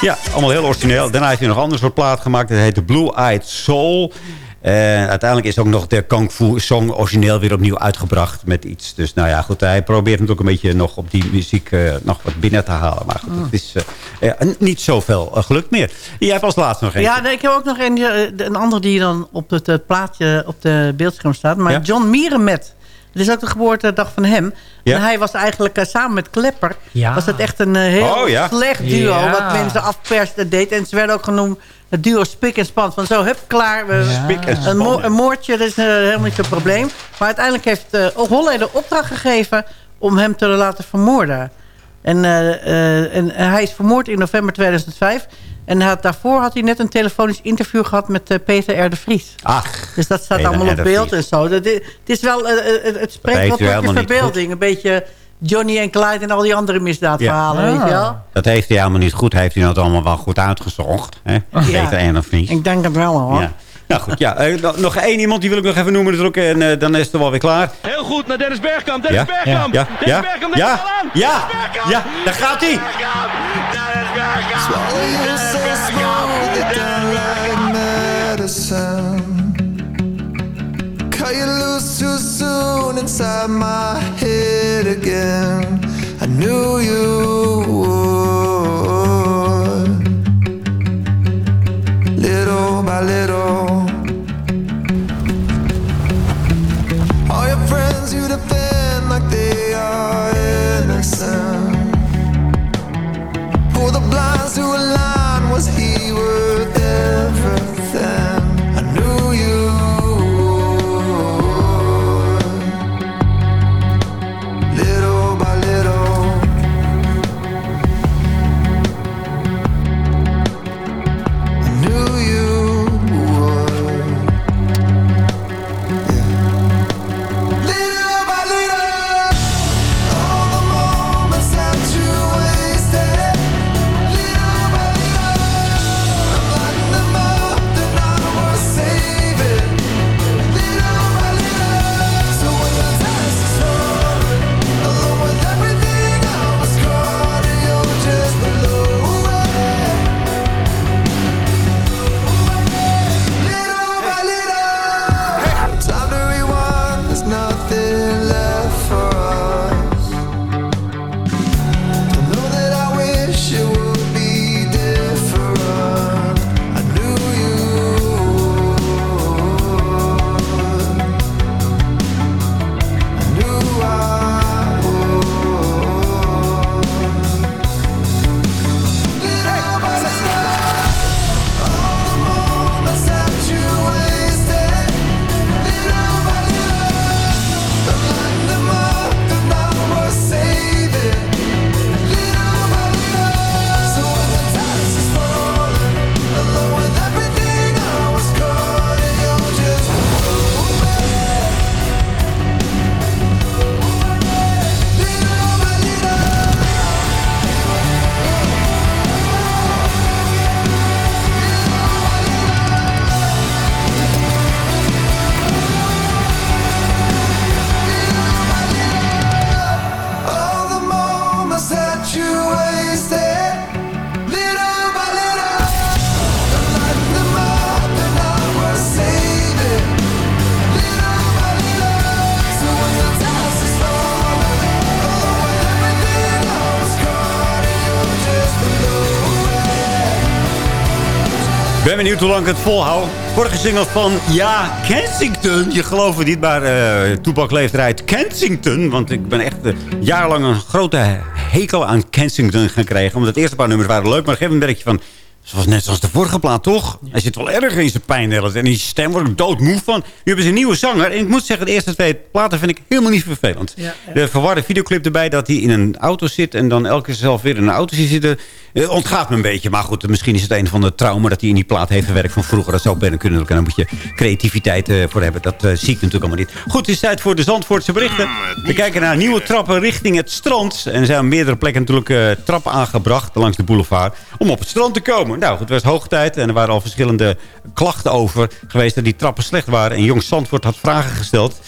Ja, allemaal heel origineel. Daarna heeft hij nog een ander soort plaat gemaakt. Dat heet The Blue Eyed Soul. En uiteindelijk is ook nog de Kung Fu song origineel weer opnieuw uitgebracht met iets. Dus nou ja, goed, hij probeert natuurlijk een beetje nog op die muziek eh, nog wat binnen te halen. Maar goed, het is eh, eh, niet zoveel uh, gelukt meer. Jij hebt als laatste nog eentje. Ja, nee, ik heb ook nog een, eh, een andere die dan op het eh, plaatje op de beeldscherm staat. Maar Ja? John Mierenmet. Het is ook de geboortedag van hem. Ja? En hij was eigenlijk eh, samen met Klepper... Ja. was het echt een eh, heel Oh, ja. slecht duo... Ja. wat mensen afperste deed. En ze werden ook genoemd het duo Spik en Span. Van zo, hup, klaar. Spik en een, mo- moordje, dat is eh, helemaal niet zo'n probleem. Maar uiteindelijk heeft uh, Holley de opdracht gegeven... om hem te laten vermoorden. En, eh, eh, en hij is vermoord in november 2005... En had, daarvoor had hij net een telefonisch interview gehad met eh, Peter R. de Vries. Ach, Dus dat staat Peter allemaal op beeld en zo. Dat, het is wel, eh, eh, het spreekt tot je verbeelding. Een beetje Johnny en Clyde en al die andere misdaadverhalen, Ja. weet je wel? dat heeft hij helemaal niet goed. Heeft hij dat allemaal wel goed uitgezocht. Hè? Peter R. de Vries. Ik denk het wel hoor. Ja. Nou goed, ja. eh, nog- één iemand, die wil ik nog even noemen natuurlijk. En eh, dan is het wel weer klaar. Heel goed naar Dennis Bergkamp. Dennis Ja, Bergkamp. ja, Dennis ja, Bergkamp, ja, ja, Bergkamp. ja, daar gaat hij. Bergkamp. Dennis Bergkamp. Dennis medicine. Cut you loose too soon inside my head again. I knew you would. Little by little. To align, was benieuwd hoe lang ik het volhoud. Vorige single van Ja, Kensington. Je gelooft het niet, maar eh Toepak Kensington. Want ik ben echt eh, jarenlang een grote hekel aan Kensington gaan krijgen. Omdat het eerste paar nummers waren leuk. Maar op een gegeven van... Zoals net zoals de vorige plaat, toch? Hij zit wel erg in zijn pijnhellen. En die stem wordt ik doodmoe van. Nu hebben ze een nieuwe zanger. En ik moet zeggen, de eerste twee platen vind ik helemaal niet vervelend. De verwarde videoclip erbij dat hij in een auto zit... en dan elke keer zelf weer in een auto ziet zitten... eh, ontgaat me een beetje. Maar goed, misschien is het een van de trauma... dat hij in die plaat heeft gewerkt van vroeger. Dat zou binnen kunnen. En daar moet je creativiteit eh, voor hebben. Dat eh, zie ik natuurlijk allemaal niet. Goed, het is tijd voor de Zandvoortse berichten. We kijken naar nieuwe trappen richting het strand. En er zijn op meerdere plekken natuurlijk eh, trappen aangebracht... langs de boulevard, om op het strand te komen. Nou, het was hoog tijd en er waren al verschillende klachten over geweest... dat die trappen slecht waren. En Jong Zandvoort had vragen gesteld...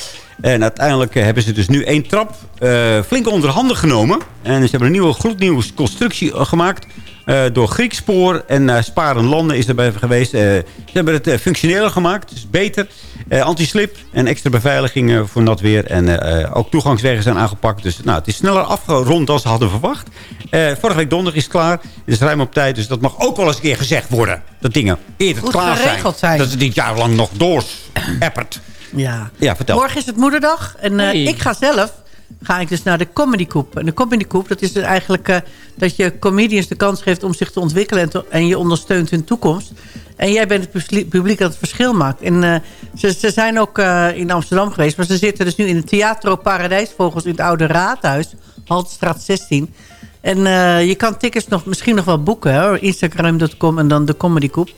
En uiteindelijk eh, hebben ze dus nu één trap eh, flink onder handen genomen. En ze hebben een nieuwe gloednieuwe constructie eh, gemaakt. Eh, door Griekspoor en uh, Sparen Landen is erbij geweest. Eh, ze hebben het uh, functioneler gemaakt. Het is beter. Uh, Anti-slip en extra beveiliging uh, voor nat weer. En uh, ook toegangswegen zijn aangepakt. Dus nou, het is sneller afgerond dan ze hadden verwacht. vorige week donderdag is het klaar. Het is ruim op tijd. Dus dat mag ook wel eens een keer gezegd worden. Dat dingen eerder Goed klaar geregeld zijn. zijn. Dat het dit jarenlang nog doorzeppert. Ja. Ja, vertel. Morgen is het moederdag. En eh, Hey. ik ga zelf ga ik dus naar de Comedy Coop. En de Comedy Coop, dat is dus eigenlijk eh, dat je comedians de kans geeft om zich te ontwikkelen... en, te- en je ondersteunt hun toekomst. En jij bent het publiek- dat het verschil maakt. En eh, ze, ze zijn ook eh, in Amsterdam geweest... maar ze zitten dus nu in het Theatro Paradijsvogels... in het Oude Raadhuis, Haltestraat 16... En eh, je kan tickets nog, misschien nog wel boeken. Hè? Instagram.com en dan de Comedy Coop.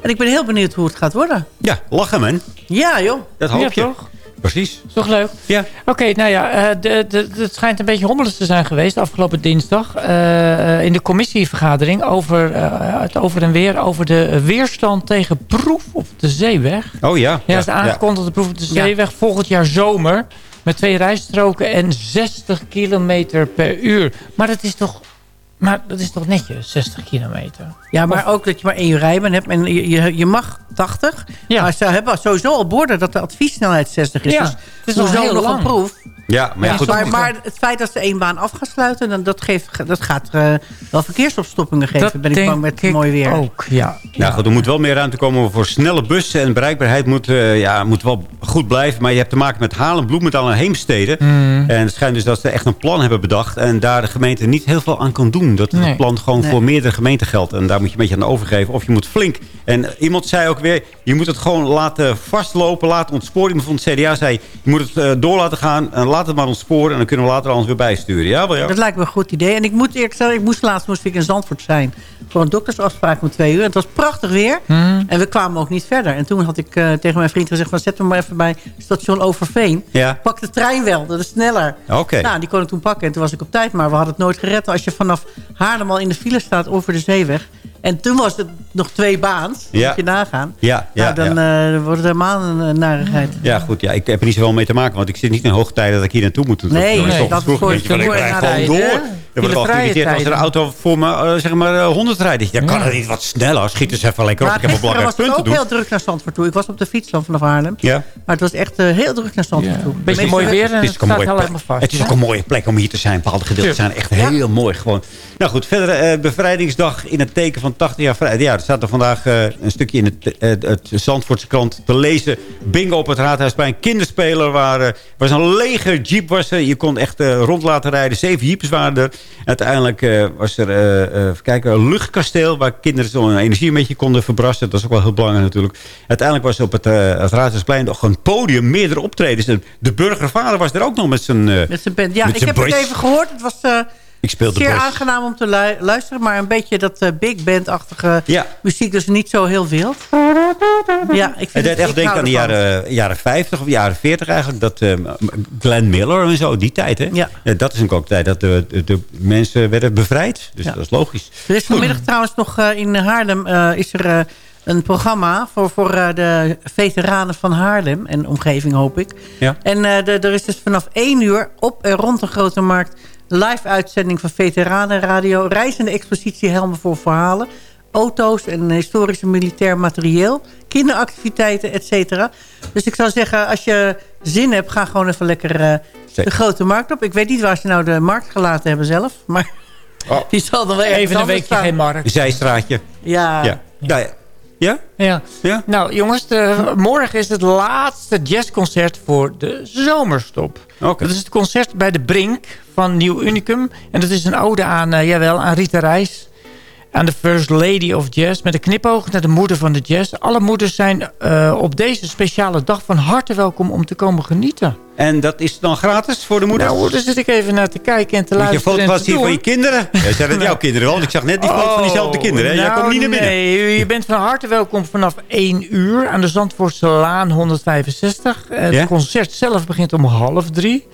En ik ben heel benieuwd hoe het gaat worden. Ja, lachen man. Ja, joh. Dat hoop Ja, je. toch? Precies. Toch leuk? Ja. Oké, nou ja, eh, de, de, het schijnt een beetje rommelig te zijn geweest afgelopen dinsdag. eh, in de commissievergadering over eh, het over en weer over de weerstand tegen proef op de zeeweg. Oh ja. Ja, is aangekondigd de proef op de zeeweg volgend jaar zomer. Met twee rijstroken en 60 kilometer per uur. Maar dat is toch, maar dat is toch netjes, 60 kilometer? Ja, maar ook dat je maar één rijbaan hebt. En je, je, je mag 80. Ja. Maar ze hebben sowieso al borden dat de adviessnelheid 60 is. Ja, dus het is heel nog lang. een proef. Ja, maar ja, Ja, goed. maar, maar het feit dat ze één baan af gaan sluiten... Dan, dat, geeft, dat gaat eh, wel verkeersopstoppingen geven. Dat ben ik denk bang met ik mooi weer. Ook, ja. Nou goed, er moet wel meer ruimte komen voor snelle bussen. En bereikbaarheid moet, eh, ja, moet wel goed blijven. Maar je hebt te maken met Haarlem, Bloemendaal en Heemstede. Mm. En het schijnt dus dat ze echt een plan hebben bedacht. En daar de gemeente niet heel veel aan kan doen. Dat het Nee. plan gewoon Nee. voor meerdere gemeenten geldt. En daar moet je een beetje aan overgeven. Of je moet flink. En iemand zei ook weer, je moet het gewoon laten vastlopen, laten ontsporen. Iemand van het CDA zei, je moet het eh, door laten gaan. En laat het maar ontsporen. En dan kunnen we later alles weer bijsturen. Ja, wel ja. Dat lijkt me een goed idee. En ik moet eerlijk zeggen, ik moest laatst moest ik in Zandvoort zijn. Voor een doktersafspraak om twee uur. Het was prachtig weer. Mhm. En we kwamen ook niet verder. En toen had ik eh, tegen mijn vriend gezegd... Van, zet hem maar even bij station Overveen. Ja. Pak de trein wel, dat is sneller. Oké. Nou, die kon ik toen pakken. En toen was ik op tijd. Maar we hadden het nooit gered. Als je vanaf Haarlem al in de file staat over de zeeweg. En toen was het nog twee baans. Ja. Moet je nagaan. Ja, ja, nou, dan eh, wordt het helemaal een eh, narigheid. Ja, goed. Ja, ik heb er niet zoveel mee te maken. Want ik zit niet in hoogtijden dat ik hier naartoe moet. Nee, nee, toch dat is voor- je, gewoon door. Word ik al geïrriteerd als er een auto voor me eh, zeg maar eh, 100 rijdt. Ja, kan het niet wat sneller? Schiet eens even lekker op. Ik heb een belangrijk was het punt te ook doen. heel druk naar Zandvoort toe. Ik was op de fiets dan vanaf Haarlem. Ja. Maar het was echt eh, heel druk naar Zandvoort toe. Beetje mooi weer en Het het is, ook een staat mooie heel plek. erg vast. het is ook een mooie plek om hier te zijn. Bepaalde gedeelten zijn echt heel mooi. Gewoon. Nou goed, verder eh, bevrijdingsdag in het teken van 80 jaar vrijheid. Ja, er staat er vandaag eh, een stukje in het, eh, het Zandvoortse krant te lezen. Bingo op het Raadhuis bij een kinderspeler. Waar eh, was een lege jeep. Was er. Je kon echt eh, rond laten rijden. Zeven jeeps waren er. Uiteindelijk eh, was er eh, eh, even kijken, een luchtkasteel. Waar kinderen zo'n energie een beetje konden verbrassen. Dat is ook wel heel belangrijk natuurlijk. Uiteindelijk was er op het, eh, het Raadhuisplein nog een podium. Meerdere optredens. En de burgervader was er ook nog met zijn... Met zijn band. Ja, ik heb het even gehoord. Het was Ik speelde zeer aangenaam om te lu- luisteren. Maar een beetje dat eh, big band-achtige Ja. muziek. Dus niet zo heel wild. Ja, ik vind Het echt denken aan de jaren, jaren 50 of jaren 40 eigenlijk. Dat eh, Glenn Miller en zo, die tijd. Hè? Ja. dat is ook de tijd dat de, de, de mensen werden bevrijd. Dus Ja. dat is logisch. Er is vanmiddag trouwens nog eh, in Haarlem eh, is er, eh, een programma voor, voor eh, de veteranen van Haarlem en omgeving, hoop ik. Ja. En eh, de- er is dus vanaf 1 uur op en rond de Grote Markt... live uitzending van Veteranenradio... reizende expositie Helmen voor Verhalen... auto's en historisch en militair materieel... kinderactiviteiten, et cetera. Dus ik zou zeggen, als je zin hebt... ga gewoon even lekker eh, de. Grote Markt op. Ik weet niet waar ze nou de markt gelaten hebben zelf... maar Oh. die zal dan wel Even een weekje staan. geen markt. Zijstraatje. Ja, Ja. Nou ja. Ja? Ja. ja? Nou, jongens, de- morgen is het laatste jazzconcert voor de zomerstop. Oké. Dat is het concert bij de Brink van Nieuw Unicum. En dat is een ode aan, eh, jawel, aan Rita Reis. Aan de First Lady of Jazz. Met een knipoog naar de moeder van de jazz. Alle moeders zijn eh, op deze speciale dag van harte welkom om te komen genieten. En dat is dan gratis voor de moeders? Nou, daar zit ik even naar te kijken en te Moet je luisteren. foto en laten te zien van je kinderen? Ja, zijn dat jouw kinderen wel? Want ik zag net die foto van diezelfde kinderen. hè? Jij nou, komt niet naar binnen. Nee, je bent van harte welkom vanaf 1 uur aan de Zandvoortse Laan 165. Het Ja? concert zelf begint om half drie.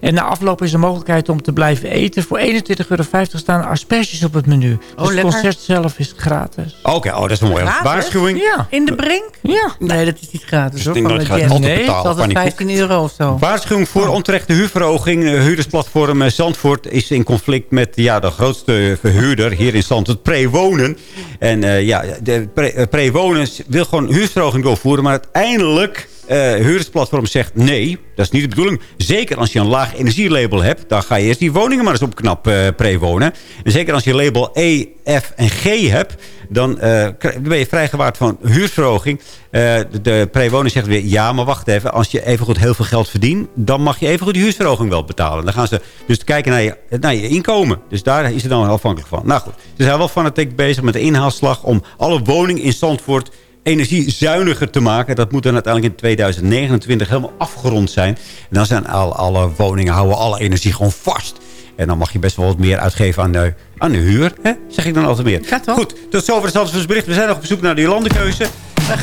En na afloop is er mogelijkheid om te blijven eten. Voor 21,50 euro staan asperges op het menu. dus het lekker. concert zelf is gratis. Oké, oh, dat is een mooie Gratis? waarschuwing. Ja. In de brink? Ja. Nee, dat is niet gratis. Dus hoor, ik denk van dat altijd nee, betalen, is pannenkoek. 15 euro of zo. Waarschuwing voor onterechte huurverhoging. Eh, Huurdersplatform eh, Zandvoort is in conflict met ja, de grootste verhuurder hier in Zandvoort, Prewonen. En eh, ja, de Pre- eh, Prewonen wil gewoon huurverhoging doorvoeren, maar uiteindelijk... eh huurdersplatform zegt nee, dat is niet de bedoeling. Zeker als je een laag energielabel hebt, dan ga je eerst die woningen maar eens opknappen, eh prewonen. En zeker als je label E, F en G hebt, dan eh, ben je vrijgewaard van huurverhoging. Eh, de, de prewoner zegt weer, ja, maar wacht even. Als je evengoed heel veel geld verdient, dan mag je evengoed die huurverhoging wel betalen. Dan gaan ze dus kijken naar je, naar je inkomen. Dus daar is het dan afhankelijk van. Nou goed, ze zijn wel fanatiek bezig met de inhaalslag om alle woningen in Zandvoort energiezuiniger te maken. Dat moet dan uiteindelijk in 2029 helemaal afgerond zijn. En dan zijn al, alle woningen, houden alle energie gewoon vast. En dan mag je best wel wat meer uitgeven aan de, aan de huur. Hè? Zeg ik dan altijd meer. Goed, tot zover het bericht. We zijn nog op zoek naar de Jolandekeuze.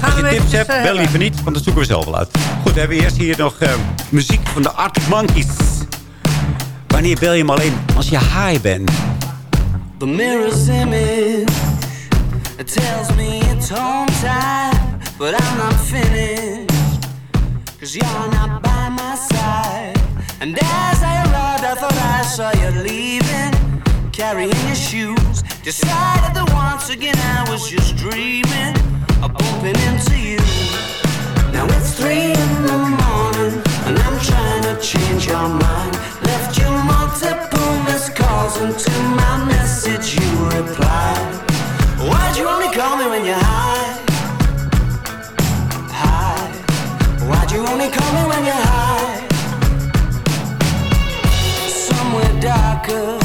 Als je we tips hebt, bel liever niet. Want dat zoeken we zelf wel uit. Goed, we hebben eerst hier nog eh, muziek van de Arctic Monkeys. Wanneer bel je hem alleen als je high bent? The mirror's image it tells me it's home time, but I'm not finished. Cause you're not by my side. And as I arrived, I thought I saw you leaving, carrying your shoes. Decided that once again I was just dreaming of bumping into you. Now it's three in the morning, and I'm trying to change your mind. Left you multiple missed calls, and to my message only call me when you're high? Somewhere darker,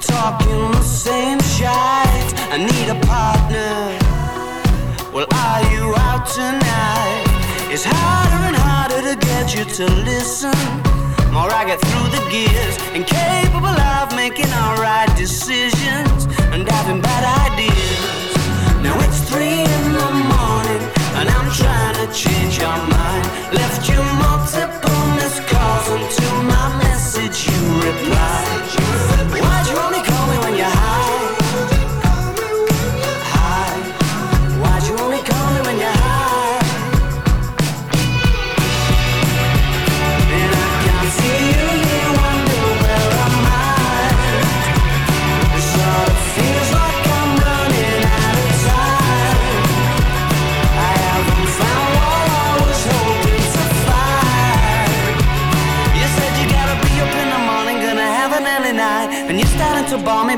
talking the same shite. I need a partner. Well, are you out tonight? It's harder and harder to get you to listen. More I get through the gears, incapable of making alright decisions and having bad ideas. Now it's three in the morning, and I'm trying to change your mind. Left you multiple missed calls, and to my message you replied. Why'd you only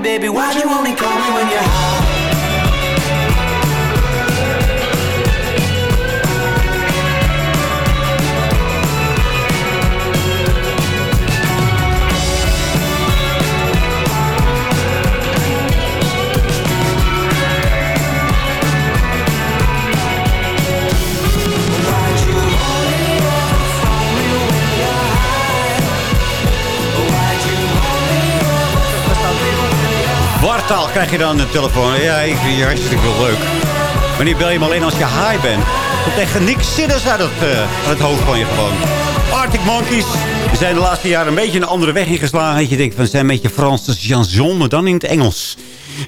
baby. Why'd you only call Krijg je dan de telefoon. Ja, ik vind je hartstikke wel leuk. Wanneer bel je hem alleen als je high bent? Komt echt niks zinnigs uit het, eh, het hoofd van je gewoon. Arctic Monkeys. We zijn de laatste jaren een beetje een andere weg ingeslagen. Je denkt van, zijn een beetje Franse chanson, maar dan in het Engels.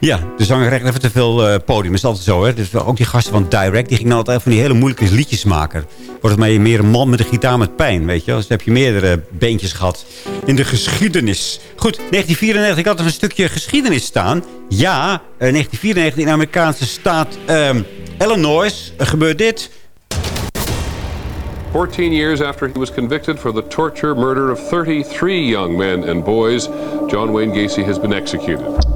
Ja, de zanger krijgt even te veel eh, podium. Is altijd zo, hè. Dus ook die gasten van Direct, die gingen altijd van die hele moeilijke liedjes maken. Wordt het mij meer een man met een gitaar met pijn, weet je. Dus heb je meerdere beentjes gehad in de geschiedenis. Goed, 1994, ik had er een stukje geschiedenis staan. Ja, eh, 1994 in de Amerikaanse staat ehm, Illinois gebeurt dit. 14 years after he was convicted for the torture murder of 33 young men and boys, John Wayne Gacy has been executed.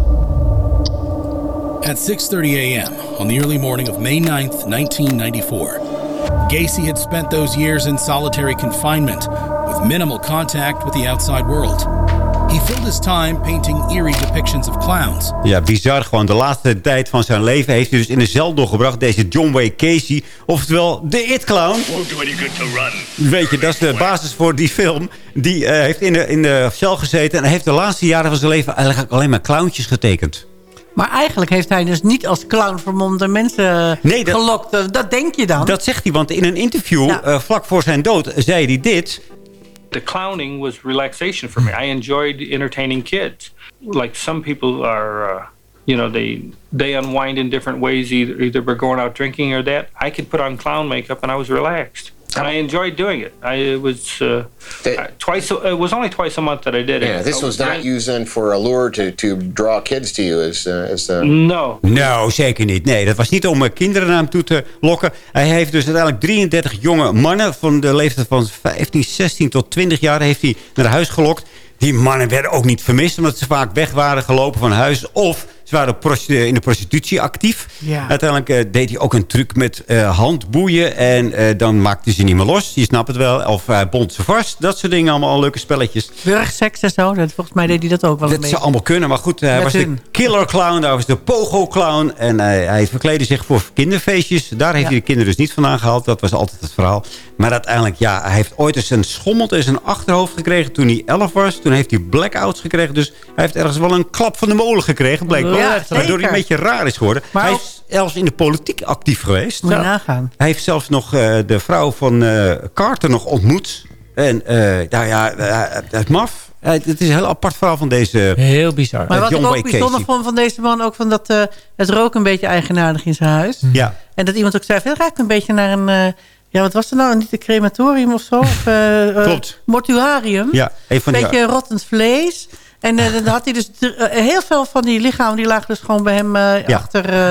At 6:30 a.m. on the early morning of May 9th, 1994, Gacy had spent those years in solitary confinement with minimal contact with the outside world. He filled his time painting eerie depictions of clowns. Ja, bizar. Gewoon de laatste tijd van zijn leven heeft hij dus in de cel doorgebracht. Deze John Wayne Casey. Oftewel, de to run. Weet je, dat is de basis voor die film. Die eh, heeft in de, in de cel gezeten. En heeft de laatste jaren van zijn leven eigenlijk alleen maar clowntjes getekend. Maar eigenlijk heeft hij dus niet als clown vermomde mensen Nee, dat- gelokt. Eh, Dat denk je dan. Dat zegt hij, want in een interview eh, vlak voor zijn dood zei hij dit. the clowning was relaxation for me. I enjoyed entertaining kids. Like some people are, uh, you know, they they unwind in different ways. Either either by going out drinking or that. I could put on clown makeup and I was relaxed. And I enjoyed doing it. I it was uh, twice. a- It was only twice a month that I did it. Yeah, this was not used then for a lure to, to draw kids to you as, uh, as the... No. Nou, zeker niet. Nee, dat was niet om eh, kinderen naar hem toe te lokken. Hij heeft dus uiteindelijk 33 jonge mannen... van de leeftijd van 15, 16 tot 20 jaar... heeft hij naar huis gelokt. Die mannen werden ook niet vermist... omdat ze vaak weg waren gelopen van huis... of ze waren in de prostitutie actief. Ja. Uiteindelijk eh, deed hij ook een truc met eh, handboeien... en eh, dan maakte ze niet meer los. Je snapt het wel. Of hij bond ze vast. Dat soort dingen, allemaal leuke spelletjes. Burgseks en zo. Dat, volgens mij deed hij dat ook wel een Dat zou beetje. allemaal kunnen, maar goed, hij Met was de killer clown, daar was de pogo clown. En hij, hij verkleedde zich voor kinderfeestjes. Daar heeft Ja. hij de kinderen dus niet van aangehaald. Dat was altijd het verhaal. Maar uiteindelijk, ja, hij heeft ooit eens een schommel in zijn achterhoofd gekregen toen hij 11 was. Toen heeft hij blackouts gekregen. Dus hij heeft ergens wel een klap van de molen gekregen, blijkbaar. Ja, Waardoor hij een beetje raar is geworden. Maar hij ook- is zelfs in de politiek actief geweest. Moet je nagaan. Hij heeft zelfs nog eh, de vrouw van eh, Carter nog ontmoet. En eh, nou ja, het is maf. Het is een heel apart verhaal van deze Heel bizar. Maar wat ik ook bijzonder Casey. vond van deze man... ook van dat eh, het rook een beetje eigenaardig in zijn huis. Ja. En dat iemand ook zei... Het ruikt een beetje naar een... eh, ja, wat was er nou? Niet een crematorium of zo? Of, Klopt. Mortuarium. Ja, een beetje rottend vlees. En eh, dan had hij dus eh, heel veel van die lichamen... die lagen dus gewoon bij hem eh, Ja. achter... eh,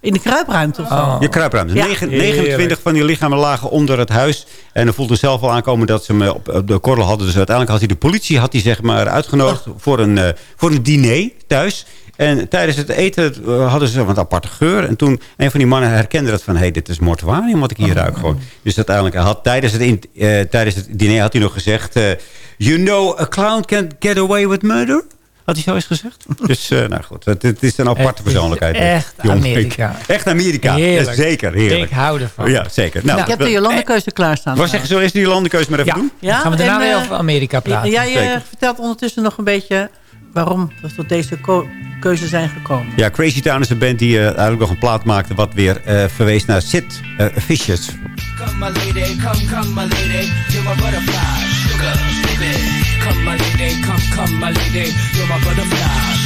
in de kruipruimte of zo. Oh. Je kruipruimte. Ja. Negen- 29 van die lichamen lagen onder het huis. En dan voelde zelf al aankomen dat ze hem op, op de korrel hadden. Dus uiteindelijk had hij de politie had hij, zeg maar, uitgenodigd voor, een, eh, voor een diner thuis. En tijdens het eten eh, hadden ze wat aparte geur. En toen een van die mannen herkende dat van... hé, hey, dit is mortuarium wat ik hier ruik gewoon. Dus uiteindelijk had tijdens het, in- eh, tijdens het diner had hij nog gezegd... eh, you know, a clown can't get away with murder? Had hij zo eens gezegd? Dus, eh, nou goed, het, het is een aparte Het is persoonlijkheid. echt Jong. Amerika. Echt Amerika. Heerlijk. Ja, zeker, heerlijk. Ik hou ervan. Ja, zeker. Nou, ik heb de Jolandekeuze klaarstaan. Wat zeggen ze? Eerst die landenkeuze maar even Ja. doen? Ja, Gaan we daarna en, weer over Amerika praten. Jij vertelt ondertussen nog een beetje... waarom we tot deze keuze zijn gekomen. Ja, Crazy Town is een band die eh, eigenlijk nog een plaat maakte... wat weer eh, verwees naar Sid uh, Vicious. Come my lady, come, come my lady, you're my butterfly, sugar, baby. Come my lady, come, come my lady, you're my butterfly,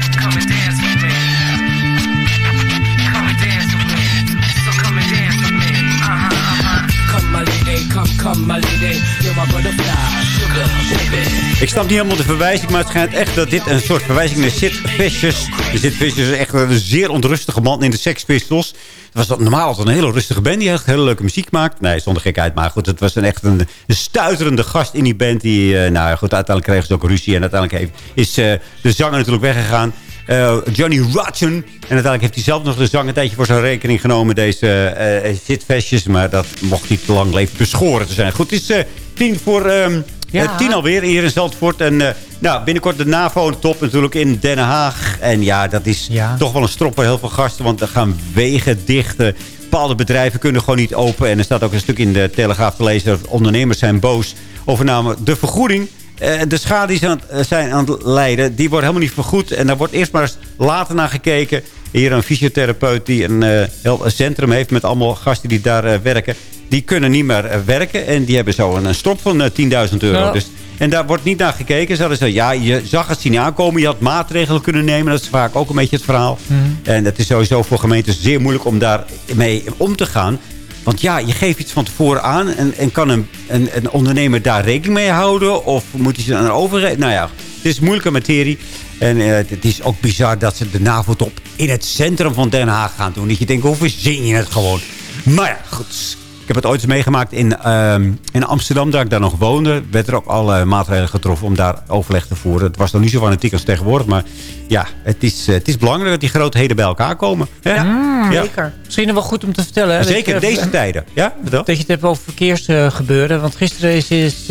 Ik snap niet helemaal de verwijzing, maar het schijnt echt dat dit een soort verwijzing naar Sid Vicious. Sid Vicious is echt een zeer onrustige man in de Sex Pistols. Het was dat normaal altijd een hele rustige band die echt hele leuke muziek maakt. Nee, zonder gekheid, maar goed, het was een echt een, stuiterende gast in die band. Die, eh, nou goed, uiteindelijk kregen ze ook ruzie en uiteindelijk heeft, is eh, de zanger natuurlijk weggegaan. Eh, Johnny Rotten. En uiteindelijk heeft hij zelf nog de zang een tijdje voor zijn rekening genomen. Deze Vicious, maar dat mocht niet te lang leven beschoren te zijn. Goed, het is eh, tien voor... ehm, Ja. eh, tien alweer hier in Zandvoort. En eh, nou, binnenkort de NAVO-top natuurlijk in Den Haag. En ja, dat is toch wel een strop voor heel veel gasten. Want er gaan wegen dichten. Bepaalde bedrijven kunnen gewoon niet open. En er staat ook een stuk in de Telegraaf te lezen... dat ondernemers zijn boos over namelijk de vergoeding. Eh, de schade die ze aan het, zijn aan het lijden, die wordt helemaal niet vergoed. En daar wordt eerst maar eens later naar gekeken. Hier een fysiotherapeut die een eh, heel centrum heeft... met allemaal gasten die daar eh, werken. Die kunnen niet meer eh, werken. En die hebben zo een, een strop van eh, 10.000 euro. Dus en daar wordt niet naar gekeken. Ze hadden zo, ja, je zag het zien aankomen. Je had maatregelen kunnen nemen. Dat is vaak ook een beetje het verhaal. En het is sowieso voor gemeentes zeer moeilijk om daarmee om te gaan. Want ja, je geeft iets van tevoren aan. En, en kan een, een, een ondernemer daar rekening mee houden? Of moet hij ze aan overheid? Nou ja, het is moeilijke materie. En eh, het is ook bizar dat ze de NAVO-top in het centrum van Den Haag gaan doen. Dat je denkt, hoe verzin je het gewoon? Maar ja, goed. Ik heb het ooit eens meegemaakt in, ehm, in Amsterdam, daar ik daar nog woonde. Werd er ook alle maatregelen getroffen om daar overleg te voeren. Het was nog niet zo fanatiek als tegenwoordig. Maar ja, het is, eh, het is belangrijk dat die grootheden bij elkaar komen. Hè? Ja. Zeker. Misschien wel goed om te vertellen. hè, Zeker in deze tijden. Ja. Dat je het hebt over verkeersgebeuren. want gisteren is, is eh,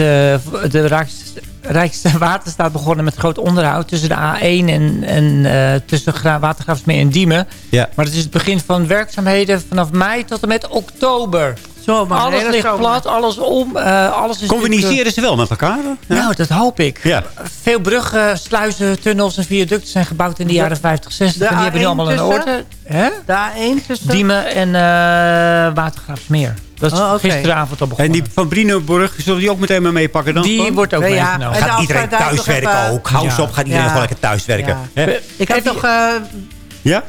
de Rijks, Rijkswaterstaat begonnen met groot onderhoud... tussen de A1 en, en eh, tussen Gra Watergraafsmeer en Diemen. Ja. Maar het is het begin van werkzaamheden vanaf mei tot en met oktober. Zo, maar alles ligt zomer. plat, alles om. eh, alles is Communiceren ze wel met elkaar? Ja. Nou, dat hoop ik. Ja. Veel bruggen, sluizen, tunnels en viaducten zijn gebouwd in de jaren 50, 60. en die hebben nu A1 allemaal een orde. Hè? De A1 tussen... Diemen en eh Watergraafsmeer. Dat is Oh, gisteravond al En begonnen. die van Brienenburg, zullen die ook meteen maar meepakken dan? Die wordt ook Ja, ja. meegenomen. En de Gaat iedereen daar thuiswerken even- ook? Hou Ja. op, gaat iedereen Ja. gewoon lekker thuiswerken? Ik heb nog eh, Ja?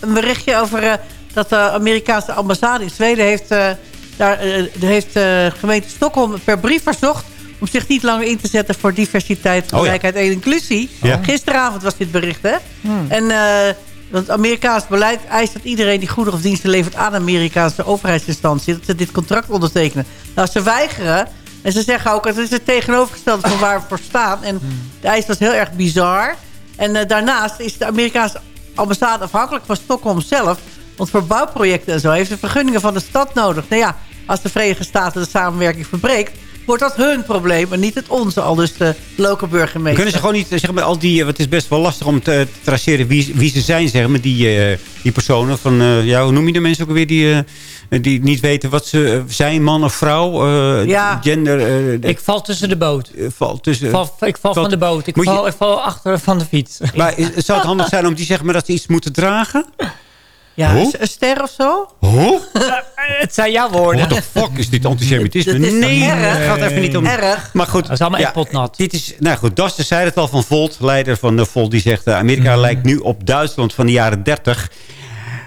Een berichtje over eh, dat de Amerikaanse ambassade in Zweden heeft, eh, daar, eh, heeft eh, gemeente Stockholm per brief verzocht om zich niet langer in te zetten voor diversiteit, Oh ja. gelijkheid en inclusie. Ja. Gisteravond was dit bericht, hè? En want Amerikaans beleid eist dat iedereen die goederen of diensten levert aan Amerikaanse overheidsinstantie, dat ze dit contract ondertekenen. Nou, ze weigeren. En ze zeggen ook, het is het tegenovergestelde van waar we voor staan. En de eis was heel erg bizar. En eh, daarnaast is de Amerikaanse ambassade afhankelijk van Stockholm zelf. Want voor bouwprojecten en zo heeft ze vergunningen van de stad nodig. Nou ja, als de Verenigde Staten de samenwerking verbreekt... wordt dat hun probleem en niet het onze, al dus de lokale burgemeester. Kunnen ze gewoon niet, zeg maar, al die, eh, het is best wel lastig om te, te traceren wie, wie ze zijn, zeg maar, die, eh, die personen van, eh, ja, hoe noem je de mensen ook weer, die, eh, die niet weten wat ze eh, zijn, man of vrouw, eh, Ja. gender. eh, Ik val tussen de boot. eh, val tussen, Ik val, ik val valt- van de boot. Ik je- val, ik val achter van de fiets. Maar is- zou het handig zijn om die zeg maar dat ze iets moeten dragen? Ja, een- ster of zo? Hoe? Het zijn jouw woorden. What the fuck is dit antisemitisme? Dit is toch nee, erg? het gaat even niet om... Erg. Maar goed, Dat is allemaal ja, echt potnat. Dit is, nou goed, Daster zei het al van Volt, leider van de Volt. Die zegt, eh, Amerika Mhm. lijkt nu op Duitsland van de jaren 30.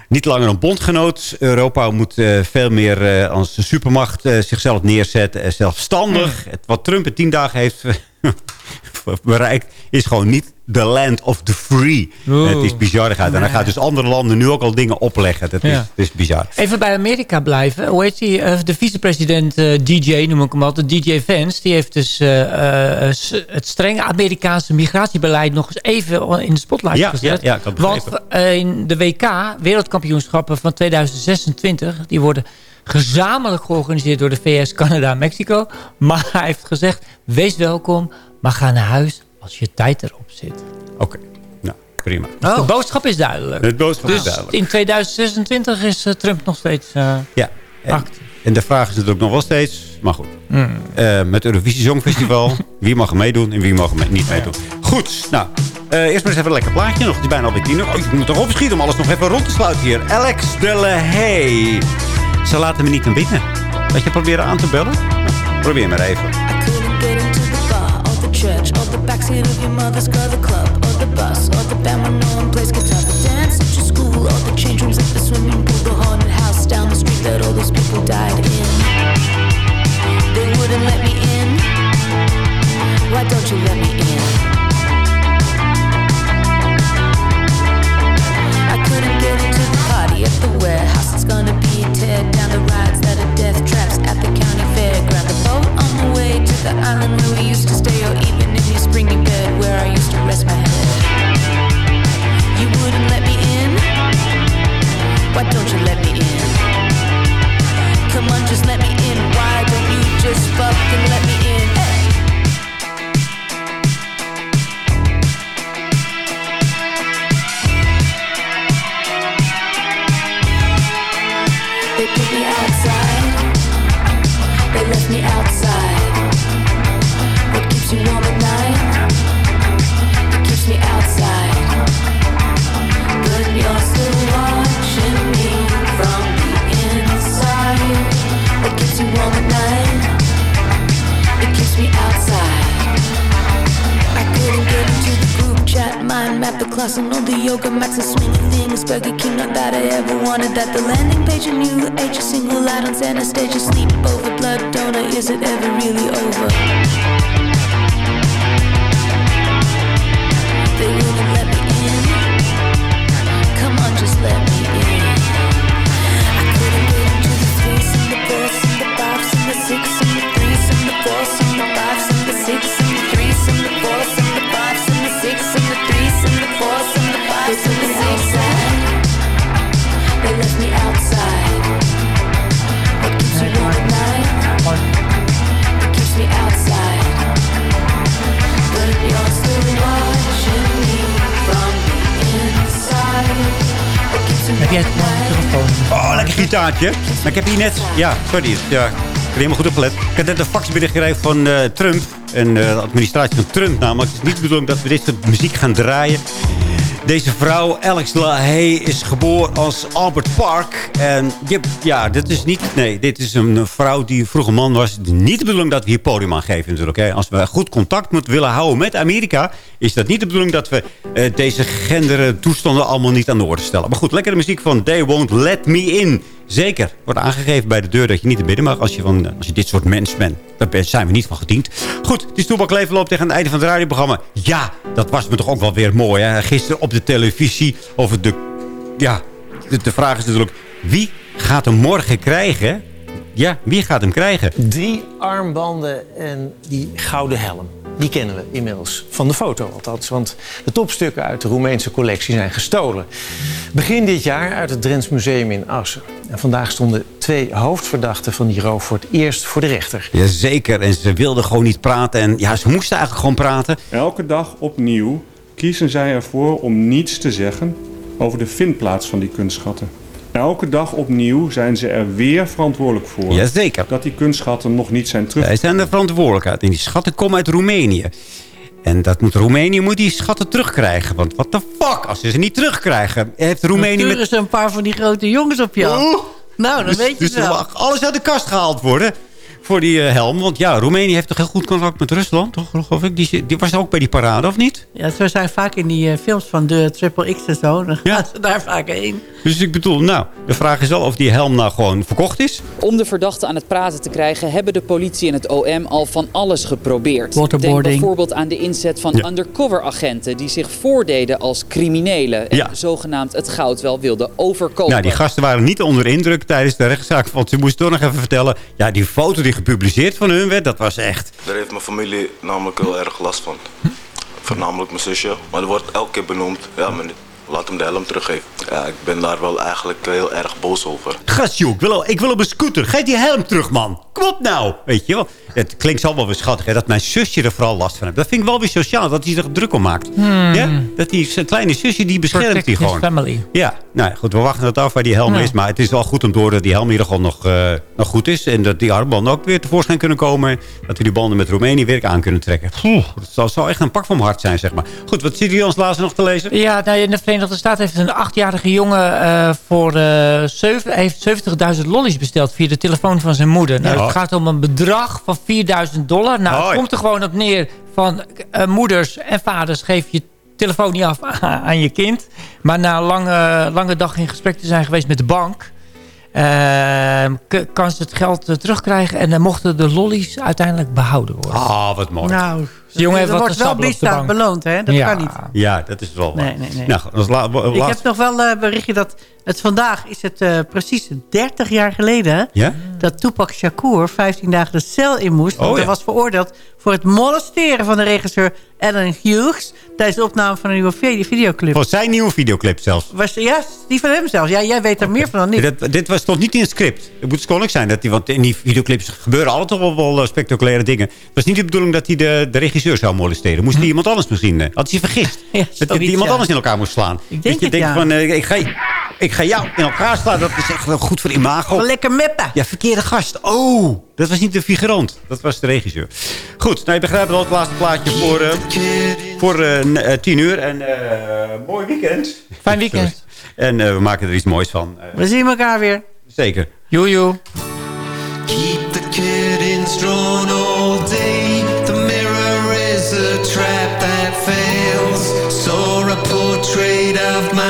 Niet langer een bondgenoot. Europa moet eh, veel meer eh, als een supermacht eh, zichzelf neerzetten. en zelfstandig. Het, wat Trump in tien dagen heeft bereikt... is gewoon niet the land of the free. Oeh. Het is bizarigheid. En hij gaat dus andere landen nu ook al dingen opleggen. Dat is, Ja. het is bizar. Even bij Amerika blijven. Hoe heet die? Eh, de vicepresident eh, DJ, noem ik hem altijd. DJ Vance. Die heeft dus eh, eh, het strenge Amerikaanse migratiebeleid nog eens even in de spotlight Ja, gezet. ja, ja, Want eh, in de WK, wereldkampioenschappen van 2026... die worden gezamenlijk georganiseerd door de VS, Canada en Mexico. Maar hij heeft gezegd, wees welkom, maar ga naar huis als je tijd erop zit. Oké. Nou, prima. Dus de boodschap is duidelijk. Het boodschap dus is duidelijk. in 2026 is eh, Trump nog steeds... eh, Ja. En, en de vraag is natuurlijk nog wel steeds, maar goed. Eh, met het Eurovisie Songfestival. wie mag er meedoen en wie mag er me- niet meedoen. Goed, nou. eh, eerst maar eens even een lekker plaatje nog. Het is bijna alweer tien uur. Oh, ik moet toch opschieten om alles nog even rond te sluiten hier. Alex de La Haye. Ze laten me niet naar binnen. Dat je proberen aan te bellen? Nou, probeer maar even. Church or the backseat of your mother's car, the club or the bus or the band when no one plays guitar. The dance at your school or the change rooms at the swimming pool, the haunted house down the street that all those people died in. They wouldn't let me in. Why don't you let me in? I couldn't get into the party at the warehouse. It's gonna be a tear down the rides that are death traps at the to the island where we used to stay, or even in your springy bed where I used to rest my head. You wouldn't let me in. Why don't you let me in? Come on, just let me in. Why don't you just fucking let me in? The class and all the yoga mats and swinging things. Burger King, not that I ever wanted that. The landing page, a new age, a single light on Anastasia, sleep over blood donor. Is it ever really over? Heb jij het telefoon? Oh, lekker gitaartje. Maar ik heb hier net... Ja, sorry. Ja, ik heb helemaal goed opgelet. Ik heb net een fax binnengekregen van eh, Trump. En eh, de administratie van Trump namelijk. Het is niet de bedoeling dat we dit muziek gaan draaien. Deze vrouw, Alex LaHaye, is geboren als Albert Park. En ja, dit is niet... Nee, dit is een vrouw die vroeger man was. Niet de bedoeling dat we hier podium aan geven natuurlijk. Als we goed contact moeten willen houden met Amerika... is dat niet de bedoeling dat we eh, deze gendertoestanden allemaal niet aan de orde stellen. Maar goed, lekkere muziek van They Won't Let Me In. Zeker. Wordt aangegeven bij de deur dat je niet naar binnen mag als je, van, als je dit soort mens bent. Daar zijn we niet van gediend. Goed, die stoelbakleven loopt tegen het einde van het radioprogramma. Ja, dat was me toch ook wel weer mooi. Hè? Gisteren op de televisie over de... Ja, de, de vraag is natuurlijk... Wie gaat hem morgen krijgen? Ja, wie gaat hem krijgen? Drie armbanden en die gouden helm. Die kennen we inmiddels. Van de foto althans. Want de topstukken uit de Roemeense collectie zijn gestolen. Begin dit jaar uit het Drents Museum in Assen. En vandaag stonden twee hoofdverdachten van die roof voor het eerst voor de rechter. Jazeker, en ze wilden gewoon niet praten. En ja, ze moesten eigenlijk gewoon praten. Elke dag opnieuw kiezen zij ervoor om niets te zeggen over de vindplaats van die kunstschatten. Elke dag opnieuw zijn ze er weer verantwoordelijk voor. Jazeker. Dat die kunstschatten nog niet zijn terug. Zij zijn de verantwoordelijkheid. En die schatten komen uit Roemenië. En dat moet Roemenië moet die schatten terugkrijgen. Want what the fuck, als ze ze niet terugkrijgen... heeft Roemenië... Sturen Met... ze een paar van die grote jongens op je af. Nou, dan Dus- weet je dus het wel. er mag alles uit de kast gehaald worden voor die eh, helm. Want ja, Roemenië heeft toch heel goed contact met Rusland, toch? Geloof ik. Die, die was ook bij die parade, of niet? Ja, ze zijn vaak in die eh, films van de Triple X en zo. Dan gaan ze daar vaak heen. Dus ik bedoel, nou, de vraag is wel of die helm nou gewoon verkocht is. Om de verdachte aan het praten te krijgen... hebben de politie en het OM al van alles geprobeerd. Denk Waterboarding. bijvoorbeeld aan de inzet van Ja. undercover-agenten... die zich voordeden als criminelen... en Ja. zogenaamd het goud wel wilden overkopen. Nou, die gasten waren niet onder indruk tijdens de rechtszaak. Want ze moesten toch nog even vertellen... Ja, die foto die gepubliceerd van hun werd, dat was echt... Daar heeft mijn familie namelijk heel erg last van. Voornamelijk mijn zusje. Maar er wordt elke keer benoemd, ja meneer, laat hem de helm teruggeven. Ja, ik ben daar wel eigenlijk heel erg boos over. Gast, joh, ik wil, ik wil op een scooter. Geef die helm terug, man. Kom op nou. Weet je wel. Het klinkt wel weer schattig, hè, dat mijn zusje er vooral last van heeft. Dat vind ik wel weer sociaal, dat hij zich druk om maakt. Hmm. Ja? Dat die zijn kleine zusje, die beschermt his gewoon. family. Ja, nou ja, goed, we wachten het af waar die helm is. Maar het is wel goed om te horen dat die helm in ieder geval nog, eh, nog goed is. En dat die armbanden ook weer tevoorschijn kunnen komen. Dat we die banden met Roemenië weer aan kunnen trekken. Poeh, dat zal, zal echt een pak van mijn hart zijn, zeg maar. Goed, wat zit hier als laatste nog te lezen? Ja, nou, in de Verenigde Staten heeft een achtjarige jongen eh, voor eh, zeven- heeft 70.000 lollies besteld via de telefoon van zijn moeder. Nou, Ja. Het gaat om een bedrag van 4000 dollar. Nou, Oh, het komt er gewoon op neer van eh, moeders en vaders geef je telefoon niet af aan je kind. Maar na een lange, lange dag in gesprek te zijn geweest met de bank... eh, k- kan ze het geld eh, terugkrijgen. En dan mochten de lollies uiteindelijk behouden worden. Ah, wat mooi. Nou, de jongen heeft er wat wordt wel misdaad beloond, hè? Dat Ja. kan niet. Ja, dat is wel waar. Nee, nee, nee. Nou, goed, dat is la, la- Ik heb nog wel een berichtje dat het vandaag is het eh, precies 30 jaar geleden... Ja? dat Tupac Shakur 15 dagen de cel in moest. Want Oh, ja. hij was veroordeeld voor het molesteren van de regisseur Alan Hughes... tijdens de opname van een nieuwe vi- videoclip. Voor zijn nieuwe videoclip zelfs. Was, ja, die van hem zelfs. Ja, jij weet er meer van dan ik. Dit, dit was toch niet in het script? Het moet koninklijk zijn. Dat die, want in die videoclips gebeuren altijd wel, wel eh, spectaculaire dingen. Het was niet de bedoeling dat hij de, de regisseur zou molesteren. Moest hij iemand anders misschien... eh, had hij zich vergist. dat hij Hm. iemand anders in elkaar moest slaan. Ik denk dat je het, denkt ja. van, ik, ga, ik ga jou in elkaar slaan. Dat is echt wel goed voor imago. Gewoon lekker meppen. Ja, verkeerde gast. Oh, dat was niet de figurant. Dat was de regisseur. Goed, nou je begrijpt wel het laatste plaatje voor, eh, voor eh, eh, tien uur. En eh, mooi weekend. Fijn weekend. En eh, we maken er iets moois van. We zien elkaar weer. zeker. Joejoe. Keep the curtains drawn all day. The mirror is a trap that fails. Saw a portrait of myself.